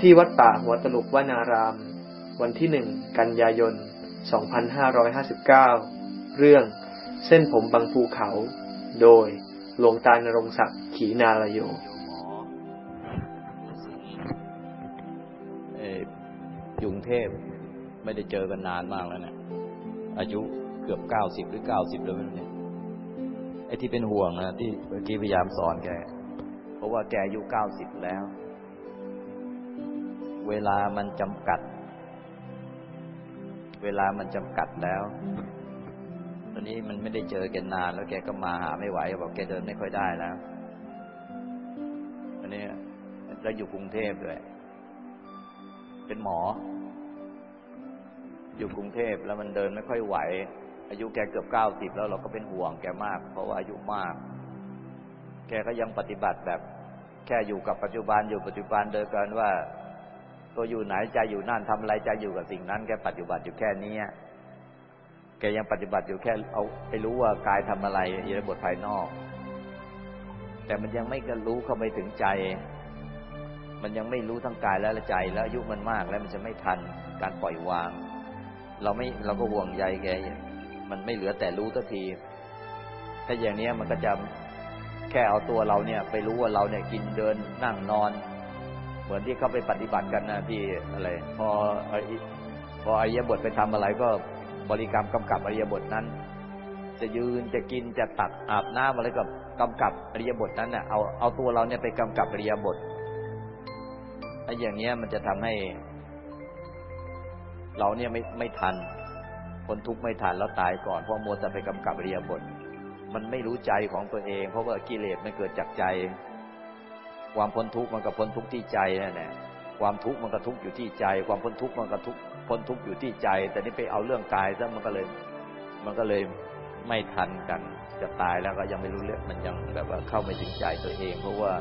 ที่วัดป่าหัวตลุกวนาราม วันที่หนึ่งกันยายน 2559 เรื่องเส้นผมบางภูเขา โดยหลวงตาณรงศักดิ์ขีนาลโยกรุงเทพไม่ได้เจอกันนานมากแล้วเนะี่ยอายุเกือบเก้าสิบหรือเก้าสิบแล้วเนี่ยไอ้ที่เป็นห่วงนะที่เมื่อกี้พยายามสอนแก เพราะว่าแกอายุเก้าสิบแล้ว เวลามันจำกัด เวลามันจำกัดแล้ว ตอนนี้มันไม่ได้เจอแกนาน แล้วแกก็มาหาไม่ไหวบอกแกเดินไม่ค่อยได้แล้วอันนี้แล้วอยู่กรุงเทพด้วย เป็นหมอ อยู่กรุงเทพแล้วมันเดินไม่ค่อยไหว อายุแกเกือบเก้าสิบแล้วเราก็เป็นห่วงแกมาก เพราะว่าอายุมาก แกก็ยังปฏิบัติแบบ แค่อยู่กับปัจจุบันอยู่ปัจจุบันเดินกันว่า ตัวอยู่ไหนใจอยู่นั่นทำอะไรใจอยู่กับสิ่งนั้นแกปฏิบัติอยู่แค่นี้แกยังปฏิบัติอยู่แค่เอาไปรู้ว่ากายทำอะไรอยู่ในบทภายนอก แต่มันยังไม่ก็รู้เข้าไปถึงใจ มันยังไม่รู้ทั้งกายและใจ แล้วอายุมันมากแล้วมันจะไม่ทันการปล่อยวาง เราไม่เราก็ห่วงใยแกมันไม่เหลือแต่รู้ทันที ถ้าอย่างนี้มันก็จะแค่เอาตัวเราเนี่ย ไปรู้ว่าเราเนี่ยกินเดินนั่งนอน เหมือนที่เขาไปปฏิบัติกันนะที่อะไร พอพออายบทไปทำอะไรก็บริกรรมกำกับอริยบทนั้น จะยืนจะกินจะตักอาบน้ำอะไรกับกำกับอริยบทนั้นเน่ยเอาเอาตัวเราเนี่ยไปกำกับอริยบทไอ้อย่างเนี้ยมันจะทำให้ เราเนี่ยไม่ไม่ทันพ้นทุกข์ไม่ทันแล้วตายก่อนเพราะมัวแต่ไปกำกับอริยบท มันไม่รู้ใจของตัวเอง เพราะว่ากิเลสมันเกิดจากใจ ความพ้นทุกข์มันก็พ้นทุกข์ที่ใจนั่นแหละความทุกข์มันก็ทุกข์อยู่ที่ใจ ความพ้นทุกข์มันก็ทุกข์พ้นทุกข์อยู่ที่ใจ แต่นี่ไปเอาเรื่องกายซะมันก็เลย มันก็เลยไม่ทันกัน จะตายแล้วก็ยังไม่รู้เรื่องมันยังแบบว่าเข้าไม่ถึงใจตัวเอง เพราะว่า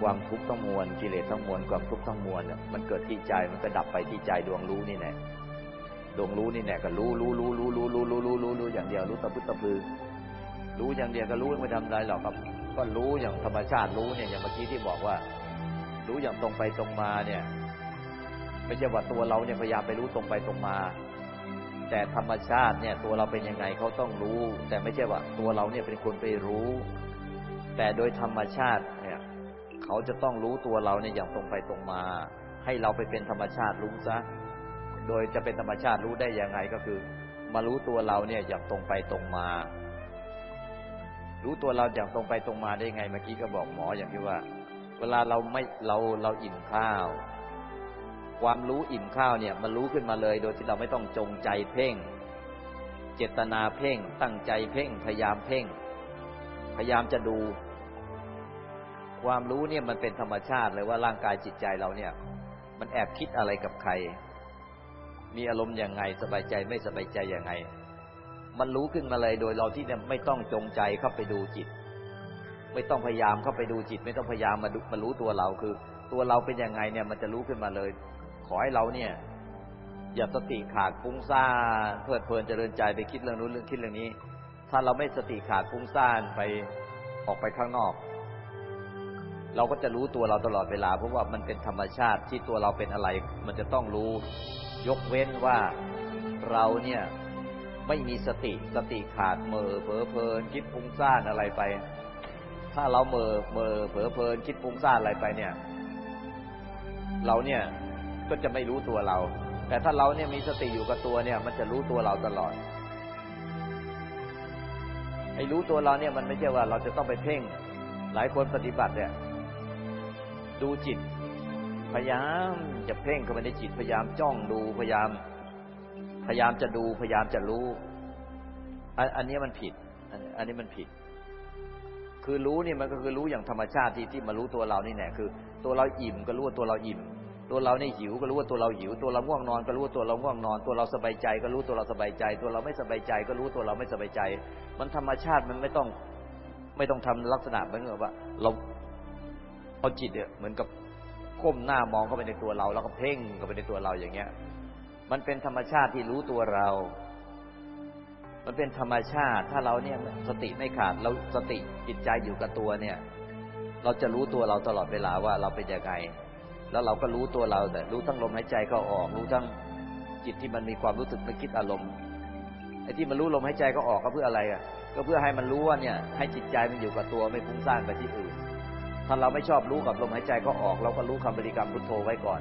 ความทุกข์ทั้งมวลกิเลสทั้งมวลความทุกข์ทั้งมวลเนี่ยมันเกิดที่ใจมันก็ดับไปที่ใจดวงรู้นี่แน่ดวงรู้นี่แน่ก็รู้รู้รู้รู้รู้รู้รู้รู้รู้รู้อย่างเดียวรู้ตะพึ่ตะพือรู้อย่างเดียวก็รู้ไม่ทำอะไรหรอกครับ ก็รู้อย่างธรรมชาติรู้เนี่ยอย่างเมื่อกี้ที่บอกว่า รู้อย่างตรงไปตรงมาเนี่ย ไม่ใช่ว่าตัวเราเนี่ยพยายามไปรู้ตรงไปตรงมา แต่ธรรมชาติเนี่ย ตัวเราเป็นยังไงเขาต้องรู้ แต่ไม่ใช่ว่าตัวเราเนี่ยเป็นคนไปรู้ แต่โดยธรรมชาติเนี่ยเขาจะต้องรู้ตัวเราเนี่ยอย่างตรงไปตรงมา ให้เราไปเป็นธรรมชาติรู้ซะโดยจะเป็นธรรมชาติรู้ได้ยังไงก็คือ มารู้ตัวเราเนี่ยอย่างตรงไปตรงมา รู้ตัวเราอย่างตรงไปตรงมาได้ไงเมื่อกี้ก็บอกหมออย่างที่ว่า เวลาเราไม่เราเราอิ่มข้าว ความรู้อิ่มข้าวเนี่ยมันรู้ขึ้นมาเลย โดยที่เราไม่ต้องจงใจเพ่ง เจตนาเพ่ง ตั้งใจเพ่ง พยายามเพ่ง พยายามจะดู ความรู้เนี่ยมันเป็นธรรมชาติเลยว่าร่างกายจิตใจเราเนี่ย มันแอบคิดอะไรกับใคร มีอารมณ์อยังไงสบายใจไม่สบายใจอยังไง มันรู้ขึ้นมาเลยโดยเราที่เนี่ยไม่ต้องจงใจเข้าไปดูจิต ไม่ต้องพยายามเข้าไปดูจิต ไม่ต้องพยายามมาดูมารู้ตัวเราคือ ตัวเราเป็นยังไงเนี่ย มันจะรู้ขึ้นมาเลย ขอให้เราเนี่ย อย่าสติขาดฟุ้งซ่านเพลิดเพลินเจริญใจไปคิดเรื่องนู้นเรื่องคิดเรื่องนี้ ถ้าเราไม่สติขาดฟุ้งซ่านไปออกไปข้างนอก เราก็จะรู้ตัวเราตลอดเวลาเพราะว่ามันเป็นธรรมชาติที่ตัวเราเป็นอะไร มันจะต้องรู้ ยกเว้นว่าเราเนี่ย ไม่มีสติสติขาดเมอเผลอเพลินคิดฟุ้งซ่านอะไรไป ถ้าเราเมอเมอเผลอเพลินคิดฟุ้งซ่านอะไรไปเนี่ย เราเนี่ยก็จะไม่รู้ตัวเรา แต่ถ้าเราเนี่ยมีสติอยู่กับตัวเนี่ย มันจะรู้ตัวเราตลอดไอ้รู้ตัวเราเนี่ยมันไม่ใช่ว่าเราจะต้องไปเพ่ง หลายคนปฏิบัติเนี่ย ดูจิต พยายามจะเพ่งเข้าไปในจิตพยายามจ้องดูพยายาม พยายามจะดูพยายามจะรู้ อันนี้มันผิด อันนี้มันผิด คือรู้นี่มันก็คือรู้อย่างธรรมชาติที่ที่มารู้ตัวเรานี่แน่คือ ตัวเราอิ่มก็รู้ว่าตัวเราอิ่ม ตัวเราในหิวก็รู้ว่าตัวเราหิว ตัวเราง่วงนอนก็รู้ว่าตัวเราง่วงนอน ตัวเราสบายใจ ก็รู้ตัวเราสบายใจ ตัวเราไม่สบายใจ ก็รู้ตัวเราไม่สบายใจ มันธรรมชาติมันไม่ต้องไม่ต้องทำลักษณะเหมือนกับว่า เราเอาจิตเนี่ยเหมือนกับก้มหน้ามองเข้าไปในตัวเรา แล้วก็เพ่งเข้าไปในตัวเราอย่างเงี้ย มันเป็นธรรมชาติที่รู้ตัวเรา มันเป็นธรรมชาติ ถ้าเราเนี่ยสติไม่ขาดเราสติจิตใจอยู่กับตัวเนี่ย เราจะรู้ตัวเราตลอดเวลาว่าเราเป็นยังไง แล้วเราก็รู้ตัวเราแต่รู้ทั้งลมหายใจเข้าออก รู้ทั้งจิตที่มันมีความรู้สึกนึกคิดอารมณ์ไอ้ที่มันรู้ลมหายใจก็ออกก็เพื่ออะไรอะ ก็เพื่อให้มันรู้ว่าเนี่ย ให้จิตใจมันอยู่กับตัวไม่ฟุ้งซ่านไปที่อื่น ถ้าเราไม่ชอบรู้กับลมหายใจก็ออก เราก็รู้คำบริกรรมพุทโธไว้ก่อน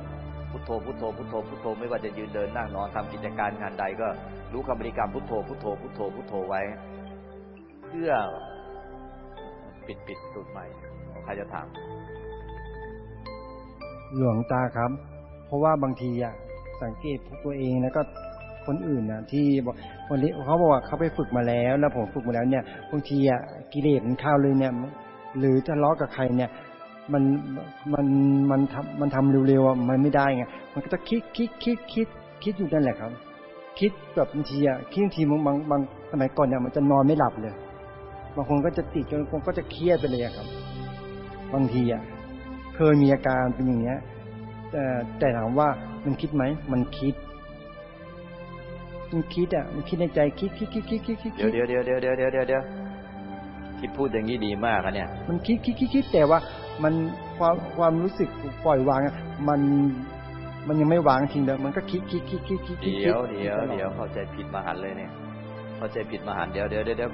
ทโธพุทโธพุทโธพุทโธไม่ว่าจะยืนเดินนั่งนอนทำกิจการงานใดก็รู้คำบริกรรมพุทโธพุทโธพุทโธพุทโธไว้ เพื่อปิดปิดสูตรใหม่ใครจะถามหลวงตาครับ เพราะว่าบางทีอะสังเกตตัวเองแล้วก็คนอื่นนะที่บอกวันนี้เขาบอกว่าเขาไปฝึกมาแล้ว แล้วผมฝึกมาแล้วเนี่ยบางทีอะกิเลสมันเข้าเลยเนี่ย หรือทะเลาะกับใครเนี่ย มันมันมันทำมันทำเร็วๆอะมันไม่ได้ไงมันก็จะคิดคิดคิดคิดคิดอยู่นั่นแหละครับ คิดแบบบางทีอะคิดบางทีบางบางสมัยก่อนเนี่ยมันจะนอนไม่หลับเลย บางคนก็จะติดจนคนก็จะเครียดไปเลยครับ บางทีอะเคยมีอาการเป็นอย่างเนี้ยแต่แต่ถามว่ามันคิดไหมมันคิดมันคิดอะมันคิดในใจคิดคิดคิดคิดคิดคิดเดี๋ยวเดี๋ยวเดี๋ยวเดี๋ยวเดี๋ยวเดี๋ยวที่พูดอย่างนี้ดีมากอะเนี่ย มันคิดคิดคิดคิดแต่ว่า มันความความรู้สึกปล่อยวางอะมันมันยังไม่วางจริงเด้อมันก็คิดคิดคิดคิดคิดคิดเดี๋ยวเดี๋ยวเดี๋ยวเข้าใจผิดมหันต์เลยเนี่ยเข้าใจผิดมหันต์เดี๋ยวเดี๋ยวเดี๋ยวเดี๋ยว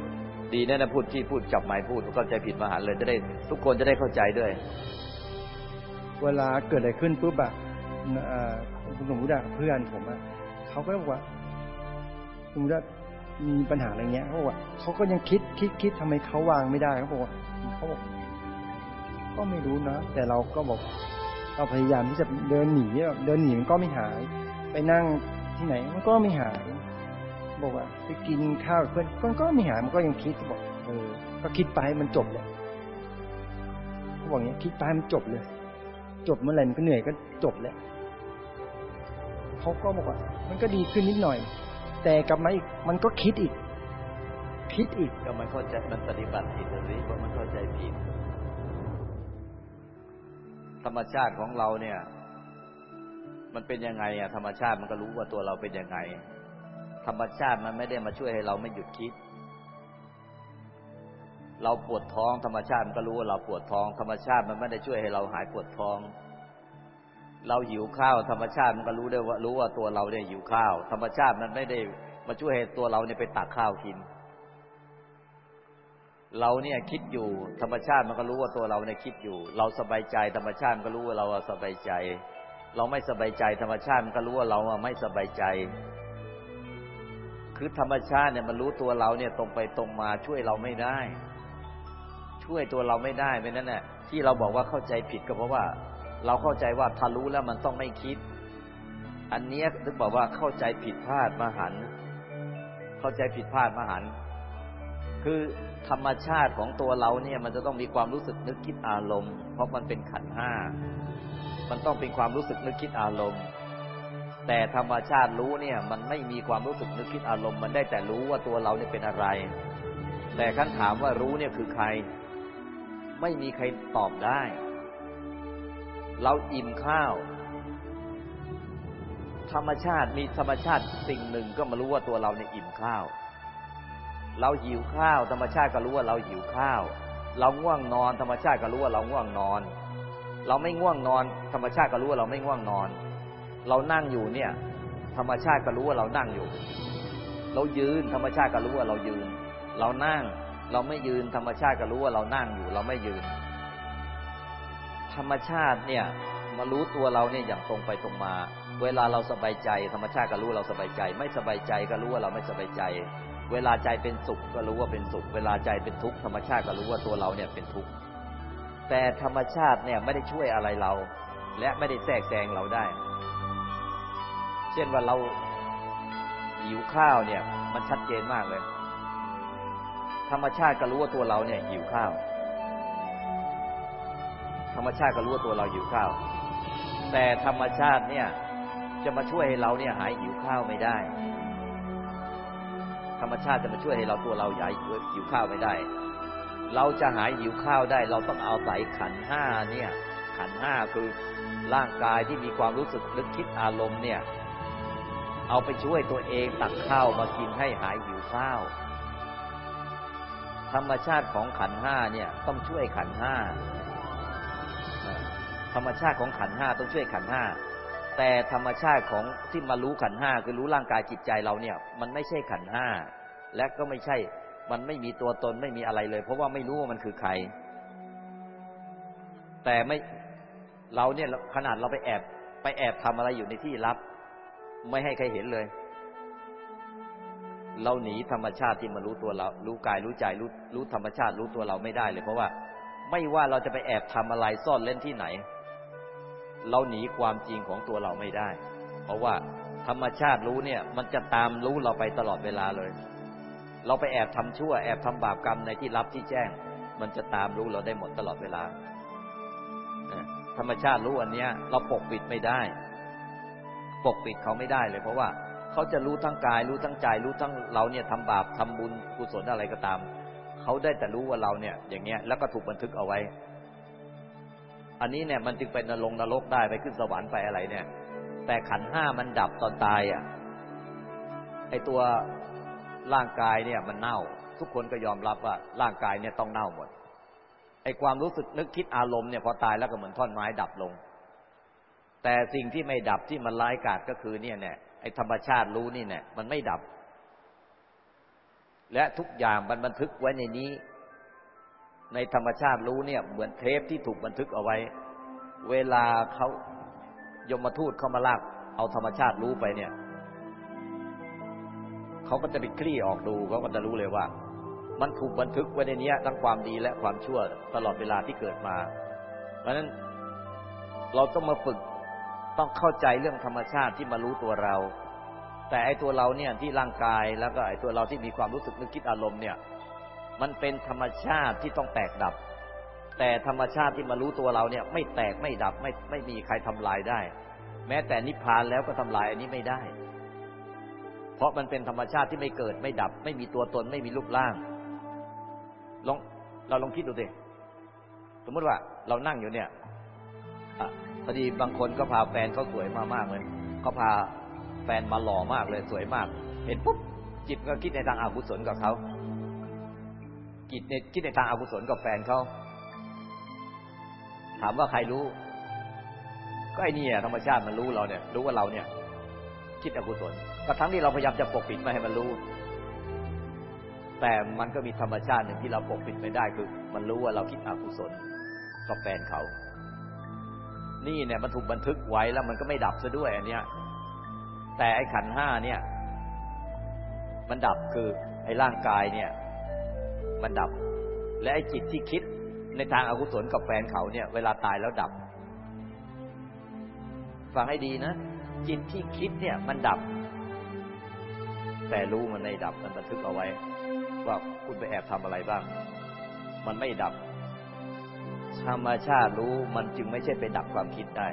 ดีนะนะพูดที่พูดจับไม้พูดเข้าใจผิดมหันต์เลยจะได้ ทุกคนจะได้เข้าใจด้วย เวลาเกิดอะไรขึ้นปุ๊บอะเอ่อสมมติอะเพื่อนผมอะเขาก็บอกว่าสมมติว่ามีปัญหาอะไรเงี้ยเขาบอกว่าเขาก็ยังคิดคิดคิดทำไมเขาวางไม่ได้เขาบอกว่าเขาบอก ก็ไม่รู้นะ แต่เราก็บอกเราพยายามที่จะเดินหนีเดินหนีมันก็ไม่หาย ไปนั่งที่ไหนมันก็ไม่หาย บอกว่า ไปกินข้าวเพื่อนมันก็ไม่หายมันก็ยังคิดบอก เออ ก็คิดไปมันจบเลยเขาบอกอย่างเงี้ยคิดไปมันจบเลย จบเมื่อไหร่มันก็เหนื่อยก็จบแล้วเขาก็บอกว่า มันก็ดีขึ้นนิดหน่อย แต่กลับมาอีกมันก็คิดอีก คิดอีกก็มันเข้าใจมันปฏิบัติผิดหรือว่ามัน ธรรมชาติของเราเนี่ย มันเป็นยังไงอะธรรมชาติมันก็รู้ว่าตัวเราเป็นยังไง ธรรมชาติมันไม่ได้มาช่วยให้เราไม่หยุดคิด เราปวดท้องธรรมชาติมันก็รู้ว่าเราปวดท้อง ธรรมชาติมันไม่ได้ช่วยให้เราหายปวดท้อง เราหิวข้าว ธรรมชาติมันก็รู้ได้ว่ารู้ว่าตัวเราเนี่ยหิวข้าว ธรรมชาติมันไม่ได้มาช่วยให้ตัวเราเนี่ยไปตักข้าวกิน เราเนี่ยคิดอยู่ธรรมชาติมันก็รู้ว่าตัวเราเนี่ยคิดอยู่ เราสบายใจธรรมชาติมันก็รู้ว่าเราสบายใจ เราไม่สบายใจธรรมชาติมันก็รู้ว่าเราไม่สบายใจ คือธรรมชาติเนี่ยมันรู้ตัวเราเนี่ยตรงไปตรงมาช่วยเราไม่ได้ ช่วยตัวเราไม่ได้เป็นนั่นแหละที่เราบอกว่าเข้าใจผิดก็เพราะว่า เราเข้าใจว่าถ้ารู้แล้วมันต้องไม่คิด อันเนี้ยถึงบอกว่าเข้าใจผิดพลาดมหัน เข้าใจผิดพลาดมหันต์ คือธรรมชาติของตัวเราเนี่ยมันจะต้องมีความรู้สึกนึกคิดอารมณ์ เพราะมันเป็นขันธ์ห้า มันต้องเป็นความรู้สึกนึกคิดอารมณ์ แต่ธรรมชาติรู้เนี่ย มันไม่มีความรู้สึกนึกคิดอารมณ์ มันได้แต่รู้ว่าตัวเราเนี่ยเป็นอะไร แต่ขั้นถามว่ารู้เนี่ยคือใคร ไม่มีใครตอบได้ เราอิ่มข้าว ธรรมชาติมีธรรมชาติสิ่งหนึ่งก็มารู้ว่าตัวเราเนี่ยอิ่มข้าว เราหิวข้าว ธรรมชาติก็รู้ว่าเราหิวข้าว เราง่วงนอน ธรรมชาติก็รู้ว่าเราง่วงนอน เราไม่ง่วงนอน ธรรมชาติก็รู้ว่าเราไม่ง่วงนอน เรานั่งอยู่เนี่ย ธรรมชาติก็รู้ว่าเรานั่งอยู่ เรายืนธรรมชาติก็รู้ว่าเรายืน เรานั่ง เราไม่ยืนธรรมชาติก็รู้ว่าเรานั่งอยู่ เราไม่ยืน ธรรมชาติเนี่ยมารู้ตัวเราเนี่ยอย่างตรงไปตรงมา เวลาเราสบายใจ ธรรมชาติก็รู้เราสบายใจ ไม่สบายใจก็รู้ว่าเราไม่สบายใจ เวลาใจเป็นสุขก็รู้ว่าเป็นสุข เวลาใจเป็นทุกข์ธรรมชาติก็รู้ว่าตัวเราเนี่ยเป็นทุกข์แต่ธรรมชาติเนี่ยไม่ได้ช่วยอะไรเรา และไม่ได้แทรกแซงเราได้ เช่นว่าเราหิวข้าวเนี่ย มันชัดเจนมากเลย ธรรมชาติก็รู้ว่าตัวเราเนี่ยหิวข้าว ธรรมชาติก็รู้ว่าตัวเราหิวข้าว แต่ธรรมชาติเนี่ยจะมาช่วยให้เราเนี่ยหายหิวข้าวไม่ได้ ธรรมชาติจะมาช่วยให้เราตัวเราใหายหิวข้าวไม่ได้ เราจะหายหิวข้าวได้ เราต้องเอาใส่ขันห้าเนี่ย ขันห้าคือร่างกายที่มีความรู้สึกนึกคิดอารมณ์เนี่ย เอาไปช่วยตัวเองตักข้าวมากินให้หายหิวข้าว ธรรมชาติของขันห้าเนี่ยต้องช่วยขันห้าธรรมชาติของขันห้าต้องช่วยขันห้า แต่ธรรมชาติของที่มารู้ขันห้าคือรู้ร่างกายจิตใจเราเนี่ย มันไม่ใช่ขันห้าและก็ไม่ใช่มันไม่มีตัวตนไม่มีอะไรเลย เพราะว่าไม่รู้ว่ามันคือใคร แต่ไม่เราเนี่ยขนาดเราไปแอบ ไปแอบทำอะไรอยู่ในที่ลับ ไม่ให้ใครเห็นเลย เราหนีธรรมชาติที่มารู้ตัวเรา รู้กายรู้ใจรู้รู้ธรรมชาติรู้ตัวเราไม่ได้เลย เพราะว่าไม่ว่าเราจะไปแอบทำอะไรซ่อนเล่นที่ไหน เราหนีความจริงของตัวเราไม่ได้ เพราะว่าธรรมชาติรู้เนี่ยมันจะตามรู้เราไปตลอดเวลาเลย เราไปแอบทำชั่วแอบทำบาปกรรมในที่ลับที่แจ้ง มันจะตามรู้เราได้หมดตลอดเวลา ธรรมชาติรู้อันเนี้ย เราปกปิดไม่ได้ ปกปิดเขาไม่ได้เลย เพราะว่าเขาจะรู้ทั้งกาย รู้ทั้งใจรู้ทั้งเราเนี่ยทำบาปทำบุญกุศลอะไรก็ตาม เขาได้แต่รู้ว่าเราเนี่ย อย่างเงี้ยแล้วก็ถูกบันทึกเอาไว้ อันนี้เนี่ยมันจึงเป็นนรกนรกได้ไปขึ้นสวรรค์ไปอะไรเนี่ย แต่ขันห้ามันดับตอนตายอะไอตัวร่างกายเนี่ยมันเน่า ทุกคนก็ยอมรับว่าร่างกายเนี่ยต้องเน่าหมดไอความรู้สึกนึกคิดอารมณ์เนี่ยพอตายแล้วก็เหมือนท่อนไม้ดับลง แต่สิ่งที่ไม่ดับที่มันร้ายกาจก็คือเนี่ยเนี่ยไอธรรมชาติรู้นี่เนี่ยมันไม่ดับ และทุกอย่างมันบันทึกไว้ในนี้ ในธรรมชาติรู้เนี่ย เหมือนเทปที่ถูกบันทึกเอาไว้ เวลาเขายมมาทูตเข้ามาลากเอาธรรมชาติรู้ไปเนี่ยเขาก็จะไปคลี่ออกดูเขาก็จะรู้เลยว่า มันถูกบันทึกไว้ในนี้ทั้งความดีและความชั่วตลอดเวลาที่เกิดมา เพราะฉะนั้นเราต้องมาฝึกต้องเข้าใจเรื่องธรรมชาติที่มารู้ตัวเรา แต่ไอตัวเราเนี่ยที่ร่างกายแล้วก็ไอตัวเราที่มีความรู้สึกนึกคิดอารมณ์เนี่ย มันเป็นธรรมชาติที่ต้องแตกดับ แต่ธรรมชาติที่มารู้ตัวเราเนี่ย ไม่แตกไม่ดับไม่ไม่มีใครทำลายได้ แม้แต่นิพพานแล้วก็ทำลายอันนี้ไม่ได้ เพราะมันเป็นธรรมชาติที่ไม่เกิดไม่ดับ ไม่มีตัวตนไม่มีรูปร่างลองเราลองคิดดูสิสมมติว่าเรานั่งอยู่เนี่ยอพอดีบางคนก็พาแฟนเขาสวยมามากเลยเขาพาแฟนมาหล่อมากเลยสวยมาก เห็นปุ๊บจิตก็คิดในทางอากุศลกับเขา จิตในคิดในทางอากุศลกับแฟนเขาถามว่าใครรู้ ก็ไอ้นี่ธรรมชาติมันรู้เราเนี่ย รู้ว่าเราเนี่ย คิดอกุศลก็ทั้งที่เราพยายามจะปกปิดไม่ให้มันรู้ แต่มันก็มีธรรมชาติหนึ่งที่เราปกปิดไม่ได้คือ มันรู้ว่าเราคิดอกุศลกับแฟนเขา นี่เนี่ยมันถูกบันทึกไว้แล้วมันก็ไม่ดับซะด้วยอันเนี้ย แต่ไอ้ขันห้าเนี่ย มันดับคือไอ้ร่างกายเนี่ย มันดับ และไอ้จิตที่คิดในทางอากุศลกับแฟนเขาเนี่ย เวลาตายแล้วดับ ฟังให้ดีนะ จิตที่คิดเนี่ยมันดับ แต่รู้มันไม่ดับมันบันทึกเอาไว้ ว่าคุณไปแอบทำอะไรบ้าง มันไม่ดับ ธรรมชาติรู้มันจึงไม่ใช่ไปดับความคิดได้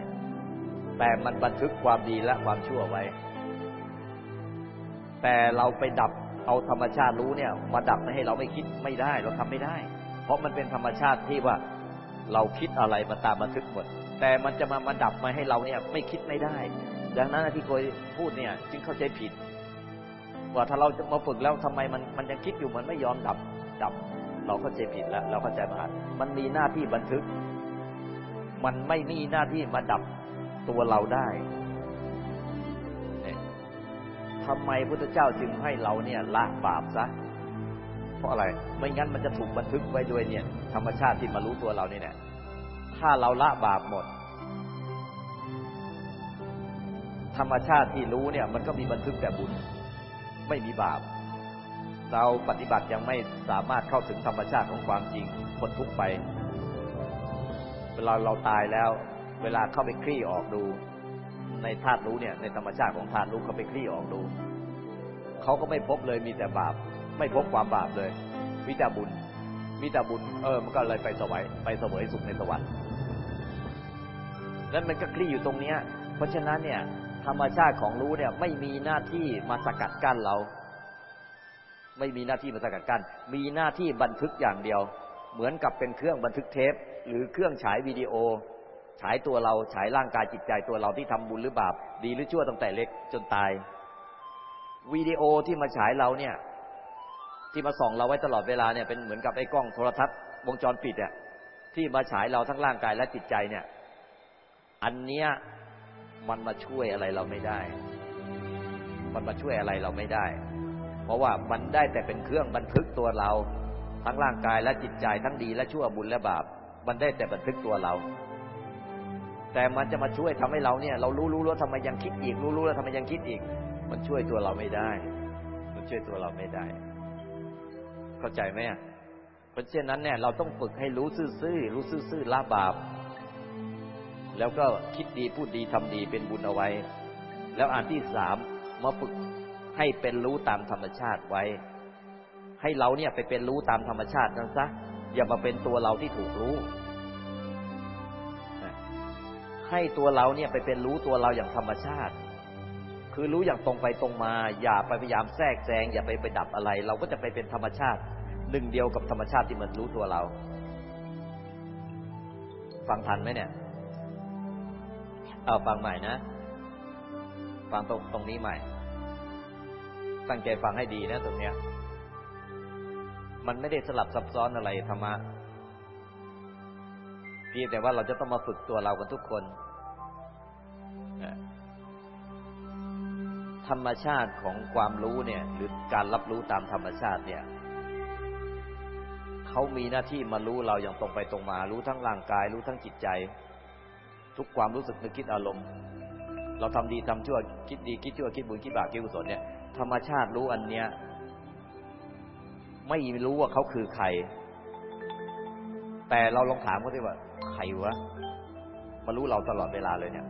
แต่มันบันทึกความดีและความชั่วไว้ แต่เราไปดับ เอาธรรมชาติรู้เนี่ย มาดับไม่ให้เราไม่คิดไม่ได้ เราทำไม่ได้ เพราะมันเป็นธรรมชาติที่ว่าเราคิดอะไรมาตามบันทึกหมด แต่มันจะมามาดับมาให้เราเนี่ยไม่คิดไม่ได้ ดังนั้นที่เคยพูดเนี่ย จึงเข้าใจผิด ว่าถ้าเราจะมาฝึกแล้วทำไมมันมันยังคิดอยู่มันไม่ยอมดับดับ เราเข้าใจผิดแล้วเราเข้าใจผิดมันมีหน้าที่บันทึก มันไม่มีหน้าที่มาดับตัวเราได้ ทำไมพุทธเจ้าจึงให้เราเนี่ยละบาปซะ เพราะอะไร ไม่งั้นมันจะถูกบันทึกไว้ด้วยเนี่ย ธรรมชาติที่มารู้ตัวเราเนี่ยถ้าเราละบาปหมด ธรรมชาติที่รู้เนี่ย มันก็มีบันทึกแต่บุญ ไม่มีบาป เราปฏิบัติยังไม่สามารถเข้าถึงธรรมชาติของความจริงคนทุกไป เวลาเราตายแล้ว เวลาเข้าไปคลี่ออกดู ในธาตุรู้เนี่ยในธรรมชาติของธาตุรู้เขาไปคลี่ออกดูเขาก็ไม่พบเลยมีแต่บาป ไม่พบความบาปเลยมีแต่บุญมีแต่บุญเออมันก็เลยไปสวยไปเสวยสุขในสวรรค์นั้นมันก็คลี่อยู่ตรงเนี้ย เพราะฉะนั้นเนี่ย ธรรมชาติของรู้เนี่ย ไม่มีหน้าที่มาสกัดกั้นเรา ไม่มีหน้าที่มาสกัดกั้นมีหน้าที่บันทึกอย่างเดียว เหมือนกับเป็นเครื่องบันทึกเทป หรือเครื่องฉายวิดีโอ ฉายตัวเราฉายร่างกายจิตใจตัวเราที่ทำบุญหรือบาป ดีหรือชั่วตั้งแต่เล็กจนตายวิดีโอที่มาฉายเราเนี่ย ที่มาส่องเราไว้ตลอดเวลาเนี่ยเป็นเหมือนกับไอ้กล้องโทรทัศน์วงจรปิดเนี่ยที่มาฉายเราทั้งร่างกายและจิตใจเนี่ย อันเนี้ยมันมาช่วยอะไรเราไม่ได้ มันมาช่วยอะไรเราไม่ได้ เพราะว่ามันได้แต่เป็นเครื่องบันทึกตัวเรา ทั้งร่างกายและจิตใจทั้งดีและชั่วบุญและบาป มันได้แต่บันทึกตัวเรา แต่มันจะมาช่วยทำให้เราเนี่ย เรารู้รู้แล้วทำไมยังคิดอีก รู้รู้แล้วทำไมยังคิดอีก มันช่วยตัวเราไม่ได้ มันช่วยตัวเราไม่ได้ เข้าใจไหมเพราะฉะนั้นเนี่ย เราต้องฝึกให้รู้ซื่อๆรู้ซื่อๆละบาป แล้วก็คิดดีพูดดีทำดีเป็นบุญเอาไว้ แล้วอันที่สามมาฝึกให้เป็นรู้ตามธรรมชาติไว้ ให้เราเนี่ยไปเป็นรู้ตามธรรมชาตินั้นซะอย่ามาเป็นตัวเราที่ถูกรู้ ให้ตัวเราเนี่ยไปเป็นรู้ตัวเราอย่างธรรมชาติ คือรู้อย่างตรงไปตรงมา อย่าไปพยายามแทรกแซงอย่าไปไปดับอะไร เราก็จะไปเป็นธรรมชาติหนึ่งเดียวกับธรรมชาติที่มันรู้ตัวเรา ฟังทันไหมเนี่ยเอาฟังใหม่นะ ฟังตรงตรงนี้ใหม่ ตั้งใจฟังให้ดีนะตรงเนี้ย มันไม่ได้สลับซับซ้อนอะไรธรรมะเพียงแต่ว่าเราจะต้องมาฝึกตัวเรากันทุกคน ธรรมชาติของความรู้เนี่ย หรือการรับรู้ตามธรรมชาติเนี่ยเขามีหน้าที่มารู้เราอย่างตรงไปตรงมา รู้ทั้งร่างกาย รู้ทั้งจิตใจ ทุกความรู้สึกนึกคิดอารมณ์ เราทำดีทำชั่วคิดดีคิดชั่วคิดบุญคิดบาปคิดกุศลเนี่ยธรรมชาติรู้อันเนี้ยไม่รู้ว่าเขาคือใคร แต่เราลองถามเขาดิว่าใครวะมารู้เราตลอดเวลาเลยเนี่ย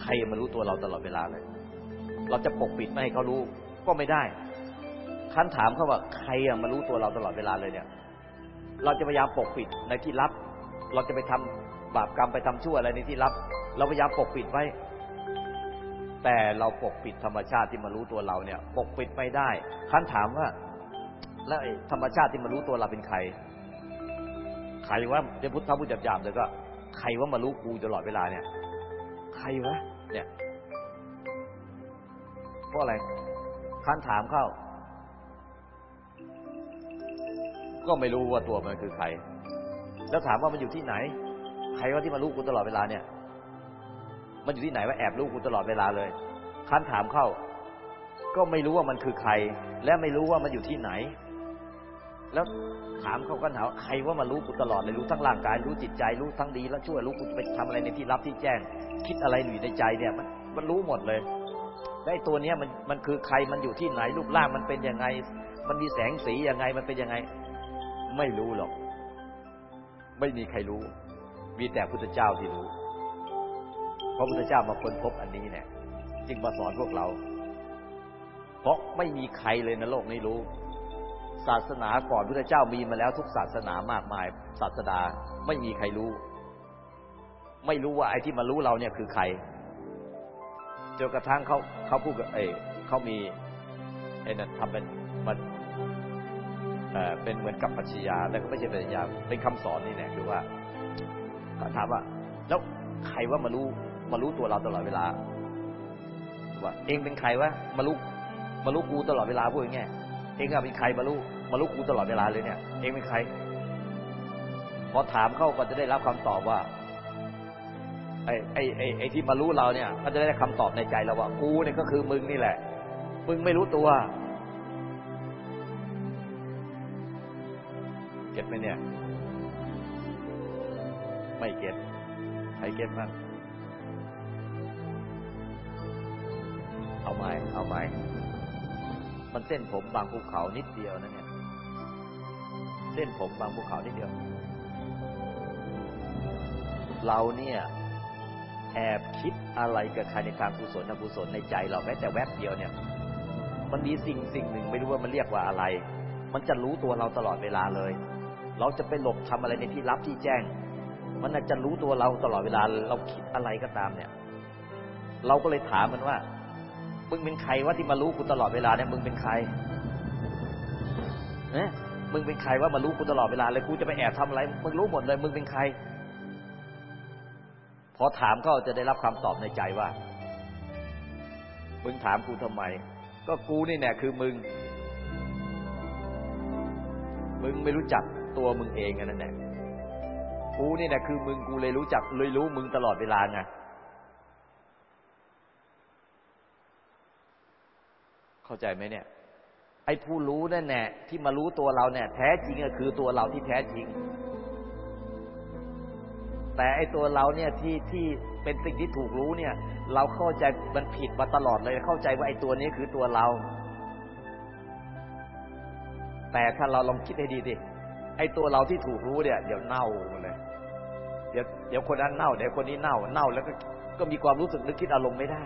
ใครมารู้ตัวเราตลอดเวลาเลย เราจะปกปิดไม่ให้เขารู้ก็ไม่ได้คันถามเขาว่าใครอะมารู้ตัวเราตลอดเวลาเลยเนี่ย เราจะพยายามปกปิดในที่ลับ เราจะไปทำบาปกรรมไปทำชั่วอะไรในที่ลับ เราพยายามปกปิดไว้ แต่เราปกปิดธรรมชาติที่มารู้ตัวเราเนี่ย ปกปิดไม่ได้คันถามว่า แล้วธรรมชาติที่มารู้ตัวเราเป็นใคร ใครว่าจะพุทธพูดหยาบๆเลยก็ ใครว่ามารู้กูตลอดเวลาเนี่ย ใครวะเนี่ย เพราะอะไรคันถามเข้า ก็ไม่รู้ว่าตัวมันคือใคร แล้วถามว่ามันอยู่ที่ไหน ใครว่าที่มาลูกกูตลอดเวลาเนี่ย มันอยู่ที่ไหนว่าแอบลูกกูตลอดเวลาเลยคันถามเข้า ก็ไม่รู้ว่ามันคือใคร และไม่รู้ว่ามันอยู่ที่ไหน แล้วถามเขาก็ถามใครว่ามารู้กูตลอดเลยรู้ทั้งร่างกายรู้จิตใจรู้ทั้งดี และชั่วรู้กูไปทำอะไรในที่ลับที่แจ้ง คิดอะไรอยู่ในใจเนี่ย มันมันรู้หมดเลย ได้ตัวเนี้ยมันมันคือใครมันอยู่ที่ไหนรูปร่างมันเป็นยังไง มันมีแสงสียังไงมันเป็นยังไง ไม่รู้หรอก ไม่มีใครรู้ มีแต่พุทธเจ้าที่รู้เพราะพุทธเจ้ามาค้นพบอันนี้เนี่ยจึงมาสอนพวกเรา เพราะไม่มีใครเลยในโลกนี้รู้ ศาสนาก่อนพุทธเจ้ามีมาแล้วทุกศาสนามากมาย ศาสดาไม่มีใครรู้ ไม่รู้ว่าไอ้ที่มารู้เราเนี่ยคือใคร จนกระทั่งเขาเขาพูดกับเอเขามีไอ้นั่นทำเป็นมันเป็นเหมือนกับปัญญาแต่ก็ไม่ใช่ปัญญาเป็นคำสอนนี่แหละคือว่าถามว่า แล้วใครว่ามารู้มารู้ตัวเราตลอดเวลาว่าเองเป็นใครวะมารู้มารู้กูตลอดเวลาพูดอย่างเงี้ยเองอะเป็นใครมารู้มารู้กูตลอดเวลาเลยเนี่ย เองเป็นใคร พอถามเข้าก็จะได้รับคำตอบว่า ไอ้ไอ้ไอ้ไอ้ที่มารู้เราเนี่ย ก็จะได้คำตอบในใจเราว่ากูเนี่ยก็คือมึงนี่แหละ มึงไม่รู้ตัวเก็ตไหมเนี่ย ไม่เก็ตใครเก็ตมั้งเอาไม้เอาไม้มันเส้นผมบางภูเขานิดเดียวนะเนี่ย เส้นผมบางภูเขานิดเดียว เราเนี่ย อบคิดอะไรกับใครในทางกุศลอกุศลในใจเราแม้แต่แวบเดียวเนี่ย มันมีสิ่งสิ่งหนึ่งไม่รู้ว่ามันเรียกว่าอะไร มันจะรู้ตัวเราตลอดเวลาเลย เราจะไปหลบทำอะไรในที่ลับที่แจ้ง มันอาจจะรู้ตัวเราตลอดเวลาเราคิดอะไรก็ตามเนี่ย เราก็เลยถามมันว่ามึงเป็นใครว่าที่มารู้กูตลอดเวลาเนี่ยมึงเป็นใครเนี่ยมึงเป็นใครว่ามารู้กูตลอดเวลาเลยกูจะไปแอบทำอะไรมึงรู้หมดเลย มึงเป็นใคร พอถามก็จะได้รับคำตอบในใจว่า มึงถามกูทำไม ก็กูนี่แน่คือมึง มึงไม่รู้จักตัวมึงเองนั่นแหละกูนี่แหละคือมึงกูเลยรู้จักเลยรู้มึงตลอดเวลาไงเข้าใจไหมเนี่ย ไอ้ผู้รู้นั่นแหละที่มารู้ตัวเราเนี่ย แท้จริงก็คือตัวเราที่แท้จริง แต่ไอตัวเราเนี่ยที่ที่เป็นสิ่งที่ถูกรู้เนี่ย เราเข้าใจมันผิดมาตลอดเลย เข้าใจว่าไอตัวนี้คือตัวเรา แต่ถ้าเราลองคิดให้ดีดิไอตัวเราที่ถูกรู้เนี่ย เดี๋ยวเน่าเลย เดี๋ยวเดี๋ยวคนนั้นเน่าเดี๋ยวคนนี้เน่าเน่าแล้วก็ก็มีความรู้สึกนึกคิดอารมณ์ไม่ได้